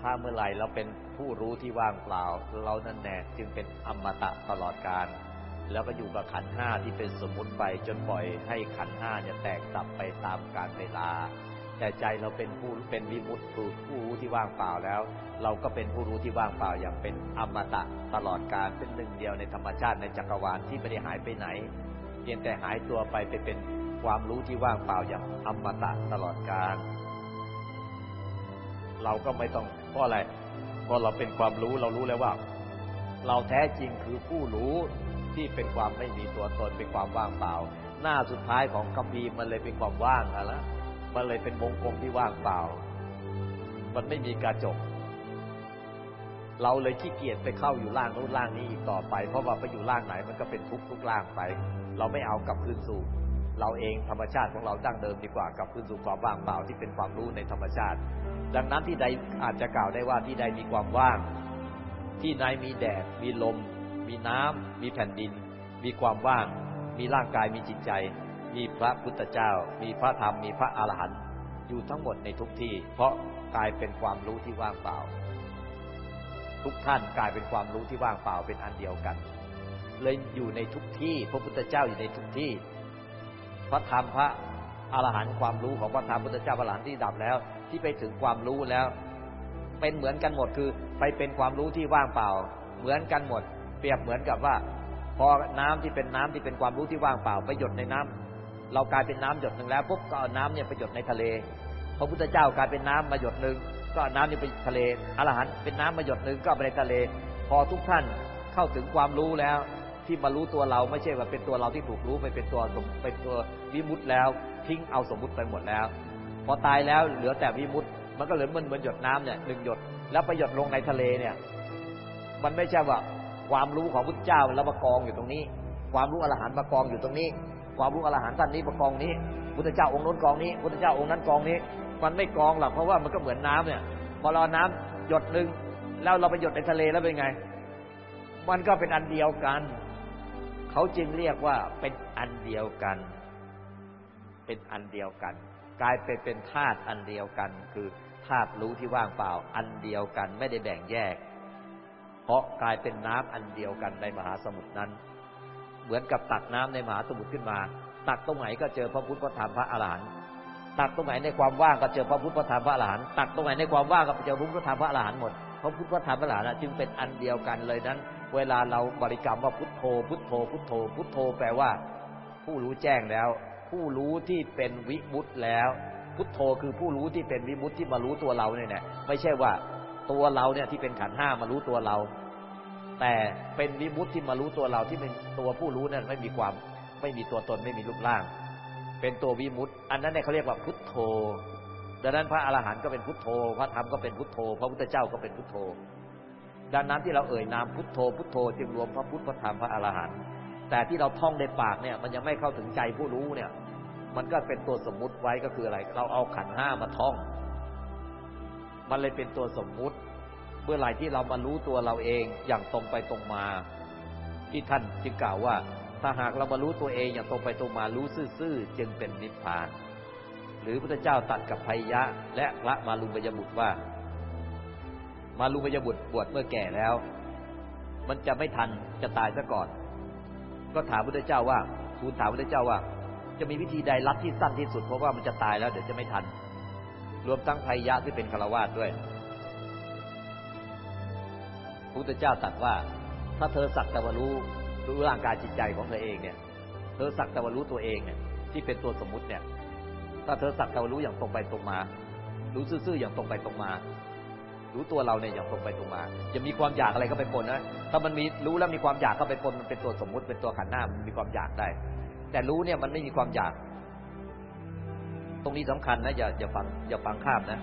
ถ้าเมื่อไหร่เราเป็นผู้รู้ที่ว่างเปล่า เรานั่นแน่จึงเป็นอมตะตลอดกาล แล้วก็อยู่กับขันห้าที่เป็นสมมุติไปจนปล่อยให้ขันห้าเนี่ยแตกดับไปตามกาลเวลา แต่ใจเราเป็นผู้เป็นวิมุตติผู้รู้ที่ว่างเปล่าแล้ว เราก็เป็นผู้รู้ที่ว่างเปล่าอย่างเป็นอมตะตลอดกาลเป็นหนึ่งเดียวในธรรมชาติในจักรวาลที่ไม่ได้หายไปไหนเพียงแต่หายตัวไปไปเป็นความรู้ที่ว่างเปล่าอย่างอมตะตลอดกาลเราก็ไม่ต้องเพราะอะไรเพราะเราเป็นความรู้เรารู้แล้วว่า เราแท้จริงคือผู้รู้ ที่เป็นความไม่มีตัวตนเป็นความว่างเปล่า หน้าสุดท้ายของคัมภีร์มันเลยเป็นความว่างอะละมันเลยเป็นวงกลมที่ว่างเปล่า มันไม่มีกระจก เราเลยขี้เกียจไปเข้าอยู่ล่างนู้นล่างนี้อีกต่อไป เพราะว่าไปอยู่ล่างไหนมันก็เป็นทุกทุกล่างไป เราไม่เอากลับคืนสู่ เราเองธรรมชาติของเราดั้งเดิมดีกว่ากลับคืนสู่ความว่างเปล่าที่เป็นความรู้ในธรรมชาติ ดังนั้นที่ใดอาจจะกล่าวได้ว่าที่ใดมีความว่าง ที่ไหนมีแดดมีลม มีน้ำ มีแผ่นดิน มีความว่าง มีร่างกาย มีจิตใจ มีพระพุทธเจ้า มีพระธรรม มีพระอรหันต์อยู่ทั้งหมดในทุกที่ เพราะกลายเป็นความรู้ที่ว่างเปล่า ทุกท่านกลายเป็นความรู้ที่ว่างเปล่าเป็นอันเดียวกัน เลยอยู่ในทุกที่ พระพุทธเจ้าอยู่ในทุกที่ พระธรรมพระอรหันต์ความรู้ของพระธรรมพุทธเจ้าพระอรหันต์ที่ดับแล้ว ที่ไปถึงความรู้แล้ว เป็นเหมือนกันหมดคือ ไปเป็นความรู้ที่ว่างเปล่า เหมือนกันหมด รียบเหมือนกับว่า พอน้ำที่เป็นน้ำที่เป็นความรู้ที่ว่างเปล่าไปหยดในน้ำเรากลายเป็นน้ำหยดหนึ่งแล้วปุ๊บก็เอาน้ำเนี่ยไปหยดในทะเลพระพุทธเจ้ากลายเป็นน้ำมาหยดหนึ่งก็น้ำนี่ไปทะเลอรหันต์เป็นน้ำมาหยดหนึ่งก็ไปในทะเล พอทุกท่านเข้าถึงความรู้แล้ว ที่มารู้ตัวเราไม่ใช่ว่าเป็นตัวเราที่ถูกรู้ไปเป็นตัวสมเป็นตัววิมุตต์แล้วทิ้งเอาสมมุติไปหมดแล้ว พอตายแล้วเหลือแต่วิมุตต์มันก็เหลือเหมือนเหมือนหยดน้ำเนี่ยหนึ่งหยด แล้วไปหยดลงในทะเลเนี่ย มันไม่ใช่ว่า ความรู้ของพุทธเจ้าแล้วมากองอยู่ตรงนี้ ความรู้อรหันต์มากองอยู่ตรงนี้ ความรู้อรหันต์ท่านนี้มากองนี้ พุทธเจ้าองค์นู้นกองนี้ พุทธเจ้าองค์นั้นกองนี้ มันไม่กองหรอกเพราะว่ามันก็เหมือนน้ำเนี่ย พอเราน้ำหยดหนึ่งแล้วเราไปหยดในทะเลแล้วเป็นไง มันก็เป็นอันเดียวกัน เขาจึงเรียกว่าเป็นอันเดียวกัน เป็นอันเดียวกัน กลายไปเป็นธาตุอันเดียวกัน คือธาตุรู้ที่ว่างเปล่า อันเดียวกันไม่ได้แบ่งแยก เพราะกลายเป็นน้ำอันเดียวกันในมหาสมุทรนั้น เหมือนกับตักน้ำในมหาสมุทรขึ้นมา ตักตรงไหนก็เจอพระพุทธพระธรรมพระอรหันต์ตักตรงไหนในความว่างก็เจอพระพุทธพระธรรมพระอรหันต์ตักตรงไหนในความว่างก็เจอพระพุทธพระธรรมพระอรหันต์หมดพระพุทธพระธรรมพระอรหันต์จึงเป็นอันเดียวกันเลยนั้น เวลาเราบริกรรมว่าพุทโธ พุทโธ พุทโธ พุทโธแปลว่า ผู้รู้แจ้งแล้ว ผู้รู้ที่เป็นวิมุตต์แล้ว พุทโธคือผู้รู้ที่เป็นวิมุตต์ที่มารู้ตัวเราเนี่ยนะไม่ใช่ว่า ตัวเราเนี่ยที่เป็นขันห้ามารู้ตัวเรา แต่เป็นวิมุตต์ที่มารู้ตัวเราที่เป็นตัวผู้รู้นั้นไม่มีความไม่มีตัวตนไม่มีรูปร่าง เป็นตัววิมุตต์อันนั้นเนี่ยเขาเรียกว่าพุทโธ ดังนั้นพระอรหันต์ก็เป็นพุทโธ พระธรรมก็เป็นพุทโธ พระพุทธเจ้าก็เป็นพุทโธ ดังนั้นที่เราเอ่ยนามพุทโธ พุทโธจึงรวมพระพุทธพระธรรมพระอรหันต์แต่ที่เราท่องในปากเนี่ยมันยังไม่เข้าถึงใจผู้รู้เนี่ย มันก็เป็นตัวสมมุติไว้ก็คืออะไร เราเอาขันห้ามาท่อง มันเลยเป็นตัวสมมุติ เมื่อไหร่ที่เรามารู้ตัวเราเองอย่างตรงไปตรงมา ที่ท่านจึงกล่าวว่า ถ้าหากเรามารู้ตัวเองอย่างตรงไปตรงมารู้ซื่อๆจึงเป็นนิพพาน หรือพระเจ้าตัดกับภัยยะ และพระมาลุงบยบุตรว่า มาลุงบยบุตรบวชเมื่อแก่แล้ว มันจะไม่ทันจะตายซะก่อน ก็ถามพระเจ้าว่าทูลถามพระเจ้าว่า จะมีวิธีใดรัดที่สั้นที่สุดเพราะว่ามันจะตายแล้วเดี๋ยวจะไม่ทัน รวมทั้งภัยยะที่เป็นฆราวาสด้วยพระพุทธเจ้าตรัสว่า ถ้าเธอสักแต่ว่ารู้รู้ร่างกายจิตใจของเธอเองเนี่ย เธอสักแต่ว่ารู้ตัวเองเนี่ย ที่เป็นตัวสมมุติเนี่ย ถ้าเธอสักแต่ว่ารู้อย่างตรงไปตรงมา รู้ซื่อๆอย่างตรงไปตรงมา รู้ตัวเราเนี่ยอย่างตรงไปตรงมาจะมีความอยากอะไรก็ไปปนนะถ้ามันมีรู้แล้วมีความอยากเข้าไปปนมันเป็นตัวสมมุติเป็นตัวขันหน้ามันมีความอยากได้ แต่รู้เนี่ยมันไม่มีความอยาก ตรงนี้สำคัญนะอย่าอย่าฟังอย่าฟังข้ามนะ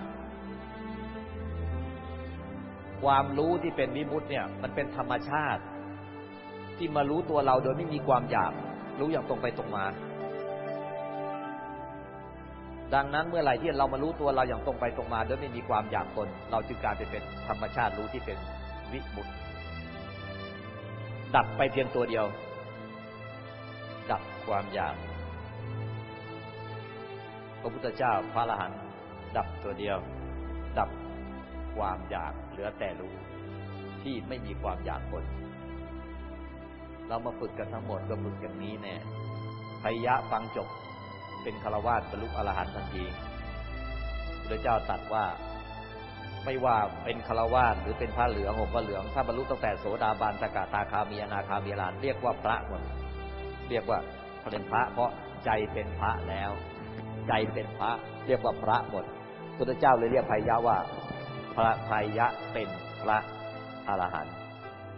ความรู้ที่เป็นวิมุตต์เนี่ยมันเป็นธรรมชาติ ที่มารู้ตัวเราโดยไม่มีความอยาก รู้อย่างตรงไปตรงมา ดังนั้นเมื่อไหร่ที่เรามารู้ตัวเราอย่างตรงไปตรงมา โดยไม่มีความอยากตน เราจึงกลายไปเป็นธรรมชาติรู้ที่เป็นวิมุตต์ดับไปเพียงตัวเดียว ดับความอยาก พระพุทธเจ้าพระอรหันต์ดับตัวเดียว ดับความอยากเหลือแต่รู้ ที่ไม่มีความอยากคนเรามาฝึกกันทั้งหมดก็ฝึกอย่างนี้แน่พยะฟังจบเป็นคารวาสบรรลุอรหันต์ทันทีพระเจ้าตรัสว่าไม่ว่าเป็นคารวาสหรือเป็นพระเหลืองหกพระเหลืองถ้าบรรลุตั้งแต่โสดาบันสกาตาคามีอนาคามีอรหันเรียกว่าพระหมดเรียกว่าเป็นพระเพราะใจเป็นพระแล้ว ใจเป็นพระ เรียกว่าพระหมดพุทธเจ้าเลยเรียกไพยะว่า พระไพยะเป็นพระอรหันต์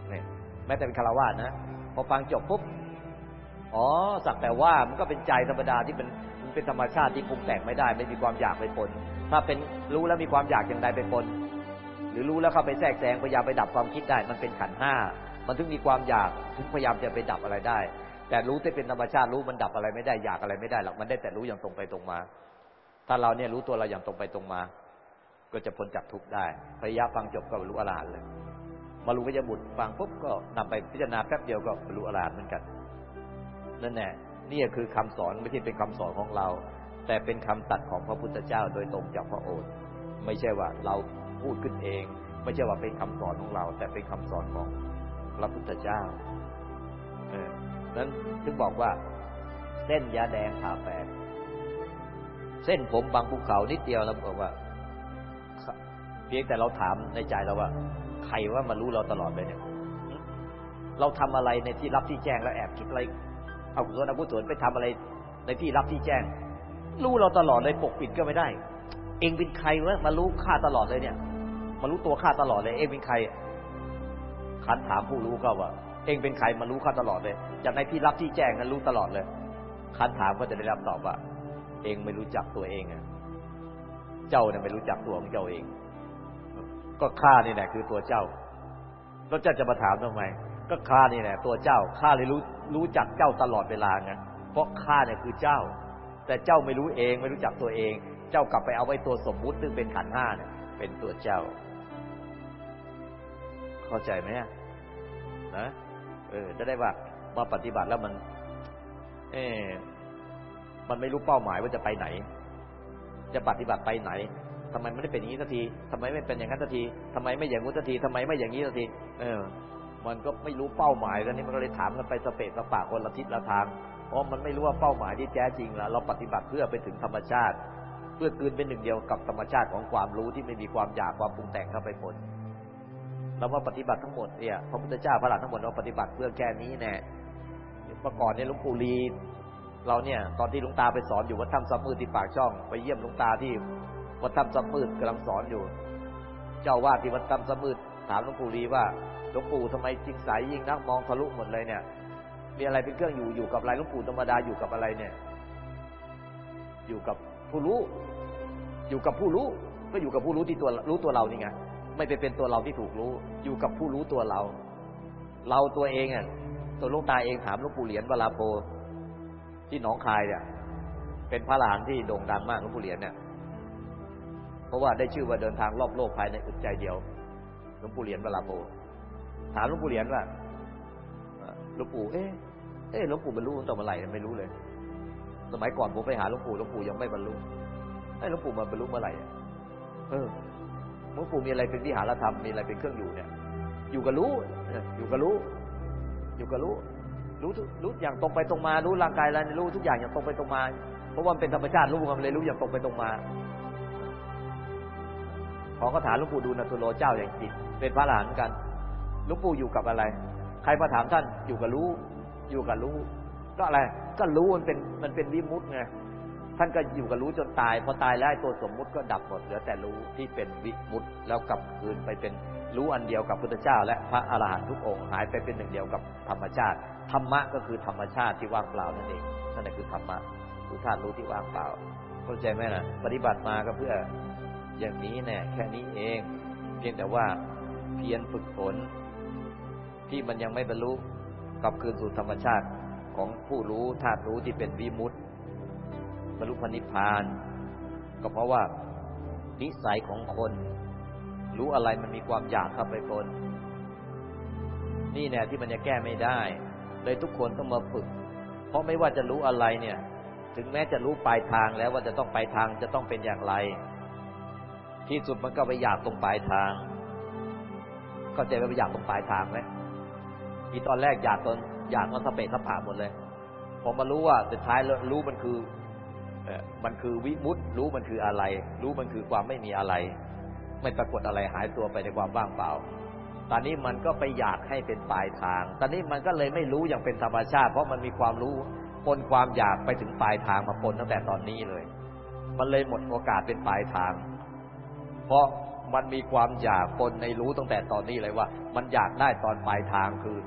เนี่ยแม้แต่เป็นคารวาสนะพอฟังจบปุ๊บอ๋อสักแต่ว่ามันก็เป็นใจธรรมดาที่เป็นมันเป็นธรรมชาติที่ปรุงแต่งไม่ได้ ไม่มีความอยากไปปนถ้าเป็นรู้แล้วมีความอยากอย่างใดไปปนหรือรู้แล้วเข้าไปแทรกแซงพยายามไปดับความคิดได้ มันเป็นขันห้ามันถึงมีความอยากถึงพยายามจะไปดับอะไรได้ แต่รู้ที่เป็นธรรมชาติรู้มันดับอะไรไม่ได้อยากอะไรไม่ได้หรอกมันได้แต่รู้อย่างตรงไปตรงมา ถ้าเราเนี่ยรู้ตัวเราอย่างตรงไปตรงมา ก็จะพ้นจากทุกข์ได้พยายามฟังจบก็บรรลุอรหันต์เลยมารู้ก็จะบุตรฟังปุ๊บก็นำไปพิจารณาแป๊บเดียวก็บรรลุอรหันต์เหมือนกันนั่นแหละนี่คือคำสอนไม่ใช่เป็นคำสอนของเรา แต่เป็นคำตัดของพระพุทธเจ้าโดยตรงจากพระโอษฐ์ไม่ใช่ว่าเราพูดขึ้นเอง ไม่ใช่ว่าเป็นคำสอนของเรา แต่เป็นคำสอนของพระพุทธเจ้า เออ นั้นถึงบอกว่า เส้นยาแดงผ่าแปดเส้นผมบางภูเขานิดเดียวเราบอกว่า เพียงแต่เราถามในใจเราว่า ใครว่ามารู้เราตลอดเลยเนี่ย เราทำอะไรในที่รับที่แจ้งแล้วแอบคิดอะไร เอากุศลอกุศลไปทำอะไร ในที่รับที่แจ้ง รู้เราตลอดเลยปกปิดก็ไม่ได้ เองเป็นใครวะมารู้ข้าตลอดเลยเนี่ย มารู้ตัวข้าตลอดเลย เองเป็นใครคันถามผู้รู้ก็ว่า เองเป็นใครมารู้ข้าตลอดเลยจากในที่รับที่แจ้งนั้นรู้ตลอดเลยคันถามก็จะได้รับตอบว่า เองไม่รู้จักตัวเองอะ เจ้าเนี่ยไม่รู้จักตัวของเจ้าเอง ก็ข้านี่แหละคือตัวเจ้า แล้วเจ้าจะมาถามทำไม ก็ข้านี่แหละตัวเจ้า ข้าเลยรู้รู้จักเจ้าตลอดเวลาไง เพราะข้าเนี่ยคือเจ้า แต่เจ้าไม่รู้เองไม่รู้จักตัวเอง เจ้ากลับไปเอาไว้ตัวสมมุติซึ่งเป็นขันห้าเนี่ย เป็นตัวเจ้า เข้าใจไหมนะ เออ จะได้ว่ามาปฏิบัติแล้วมัน เออมันไม่รู้เป้าหมายว่าจะไปไหน จะปฏิบัติไปไหนทำไมไม่ได้เป็นอย่างนี้สักทีทำไมไม่เป็นอย่างนั้นสักทีทำไมไม่อย่างนู้นสักทีทำไมไม่อย่างนี้สักที เออ มันก็ไม่รู้เป้าหมายกันนี่มันก็เลยถามกันไปสเปะสปากคนละทิศละทางเพราะมันไม่รู้ว่าเป้าหมายที่แท้จริงแล้วเราปฏิบัติเพื่อไปถึงธรรมชาติ เพื่อคืนเป็นหนึ่งเดียวกับธรรมชาติของความรู้ที่ไม่มีความอยากความปรุงแต่งเข้าไปผล เราว่าปฏิบัติทั้งหมดเนี่ยพระพุทธเจ้าพระหลักทั้งหมดเราปฏิบัติเพื่อแค่นี้แน่เมื่อก่อนเนี่ยหลวงปู่ลีเราเนี่ย ตอนที่หลวงตาไปสอนอยู่วัดถ้ำซับมืดที่ปากช่อง ไปเยี่ยมหลวงตาที่วัดถ้ำซับมืดกำลังสอนอยู่ เจ้าวาดที่วัดถ้ำซับมืดถามหลวงปู่ลีว่าหลวงปู่ทำไมจริงใสยิ่งนักมองทะลุหมดเลยเนี่ย มีอะไรเป็นเครื่องอยู่อยู่กับอะไรหลวงปู่ธรรมดาอยู่กับอะไรเนี่ย อยู่กับผู้รู้ อยู่กับผู้รู้ ก็อยู่กับผู้รู้ที่ตัวรู้ตัวเรานี่ไง ไม่ไปเป็นตัวเราที่ถูกรู้ อยู่กับผู้รู้ตัวเรา เราตัวเองอะตัวลูกตาเองถามลวงปู่เหรียญวลาโพที่หนองคายเนี่ย เป็นพระหลานที่โด่งดังมากลวงปู่เหรียญเนี่ย เพราะว่าได้ชื่อว่าเดินทางรอบโลกภายในอึดใจเดียวหลวงปู่เหรียญวลาโพถามหลวงปู่เหรียญว่าหลวงปู่เอ๊ะเอ๊ะหลวงปู่บรรลุตั้งแต่เมื่อไหร่ไม่รู้เลย สมัยก่อนผมไปหาหลวงปู่หลวงปู่ยังไม่บรรลุไอ้หลวงปู่มาบรรลุเมื่อไหร่เออ หลวงปู่มีอะไรเป็นวิหารธรรมมีอะไรเป็นเครื่องอยู่เนี่ย อยู่กับรู้อยู่กับรู้ อยู่กับรู้ รู้รู้อย่างตรงไปตรงมารู้ร่างกายแล้วรู้ทุกอย่างอย่างตรงไปตรงมา เพราะว่ามันเป็นธรรมชาติรู้มันเลยรู้อย่างตรงไปตรงมาขอก็ถามหลวงปู่ดูนัตุโลเจ้าอย่างจิตเป็นพระหลานกันหลวงปู่อยู่กับอะไร ใครมาถามท่านอยู่กับรู้ อยู่กับรู้ ก็อะไร ก็รู้มันเป็นมันเป็นวิมุตไง ท่านก็อยู่กับรู้จนตาย พอตายแล้วตัวสมมุติก็ดับหมดเหลือแต่รู้ที่เป็นวิมุตแล้วกลับคืนไปเป็นรู้อันเดียวกับพุทธเจ้า และพระอรหันต์ทุกองค์หายไปเป็นหนึ่งเดียวกับธรรมชาติ ธรรมะก็คือธรรมชาติที่ว่างเปล่านั่นเองนั่นแหละคือธรรมะคือธาตุรู้ที่ว่างเปล่า เข้าใจไหมนะปฏิบัติมาก็เพื่ออย่างนี้แน่แค่นี้เอง เพียงแต่ว่าเพียรฝึกฝนที่มันยังไม่บรรลุกลับคืนสู่ธรรมชาติของผู้รู้ธาตุรู้ที่เป็นวิมุตติ บรรลุพันิพพาน ก็เพราะว่านิสัยของคน รู้อะไรมันมีความอยากเข้าไปปนนี่เนี่ยที่มันจะแก้ไม่ได้ เลยทุกคนต้องมาฝึก เพราะไม่ว่าจะรู้อะไรเนี่ย ถึงแม้จะรู้ปลายทางแล้วว่าจะต้องไปทางจะต้องเป็นอย่างไร ที่สุดมันก็ไปอยากตรงปลายทาง เข้าใจว่าไปอยากตรงปลายทางไหมที่ตอนแรกอยากตอนอยากมันสเปะสปาหมดเลยพอมารู้ว่าสุดท้ายรู้มันคือ มันคือวิมุตต์รู้มันคืออะไร รู้มันคือความไม่มีอะไร ไม่ปรากฏอะไรหายตัวไปในความว่างเปล่า ตอนนี้มันก็ไปอยากให้เป็นปลายทาง ตอนนี้มันก็เลยไม่รู้อย่างเป็นธรรมชาติ เพราะมันมีความรู้ปนความอยากไปถึงปลายทางมาปนตั้งแต่ตอนนี้เลย มันเลยหมดโอกาสเป็นปลายทาง เพราะมันมีความอยากปนในรู้ตั้งแต่ตอนนี้เลยว่า มันอยากได้ตอนปลายทางคือ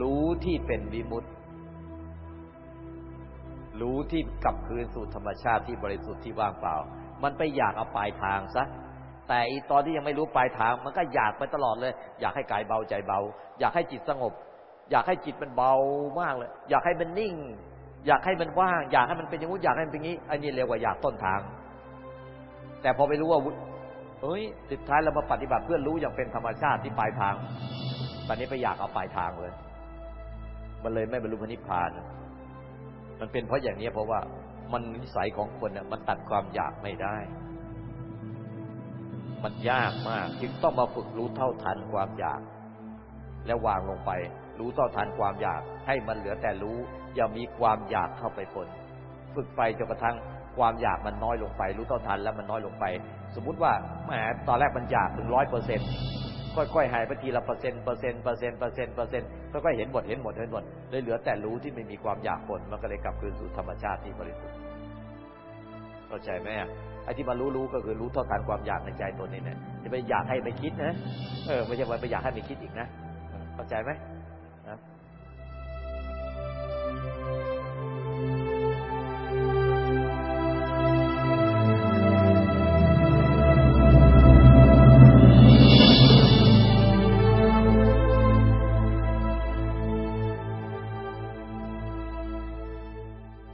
รู้ที่เป็นวิมุตติ รู้ที่กลับคืนสู่ธรรมชาติที่บริสุทธิ์ที่ว่างเปล่า มันไปอยากเอาปลายทางซะแต่อีตอนที่ยังไม่รู้ปลายทาง มันก็อยากไปตลอดเลย อยากให้กายเบาใจเบา อยากให้จิตสงบ อยากให้จิตมันเบามากเลย อยากให้มันนิ่ง อยากให้มันว่าง อยากให้มันเป็นอย่างนู้นอยากให้มันเป็นอย่างนี้อันนี้เรียกว่าอยากต้นทาง แต่พอไปรู้ว่าเฮ้ยสุดท้ายเรามาปฏิบัติเพื่อรู้อย่างเป็นธรรมชาติที่ปลายทาง ตอนนี้ไปอยากเอาปลายทางเลย มันเลยไม่บรรลุพระนิพพาน มันเป็นเพราะอย่างนี้เพราะว่ามันนิสัยของคนเนี่ยมันตัดความอยากไม่ได้ มันยากมากจึงต้องมาฝึกรู้เท่าทันความอยาก แล้ววางลงไป รู้เท่าทันความอยาก ให้มันเหลือแต่รู้ อย่ามีความอยากเข้าไปปนฝึกไปจนกระทั่งความอยากมันน้อยลงไป รู้เท่าทันแล้วมันน้อยลงไป สมมุติว่าแหมตอนแรกมันอยากถึงร้อยเปอร์เซ็นต์ ค่อยๆหายไปทีละเปอร์เซ็นต์เปอร์เซ็นต์เปอร์เซ็นต์เปอร์เซ็นต์เปอร์เซ็นต์ค่อยๆเห็นหมดเห็นหมดเห็นหมดเลยเหลือแต่รู้ที่ไม่มีความอยากผลมันก็เลยกลับคืนสู่ธรรมชาติที่บริสุทธิ์เข้าใจไหมไอ้ที่มารู้รู้ก็คือรู้เท่าทันความอยากในใจตัวนี้เนี่ยจะไปอยากให้ไปคิดนะเออไม่ใช่ว่าไปอยากให้ไปคิดอีกนะเข้าใจไหม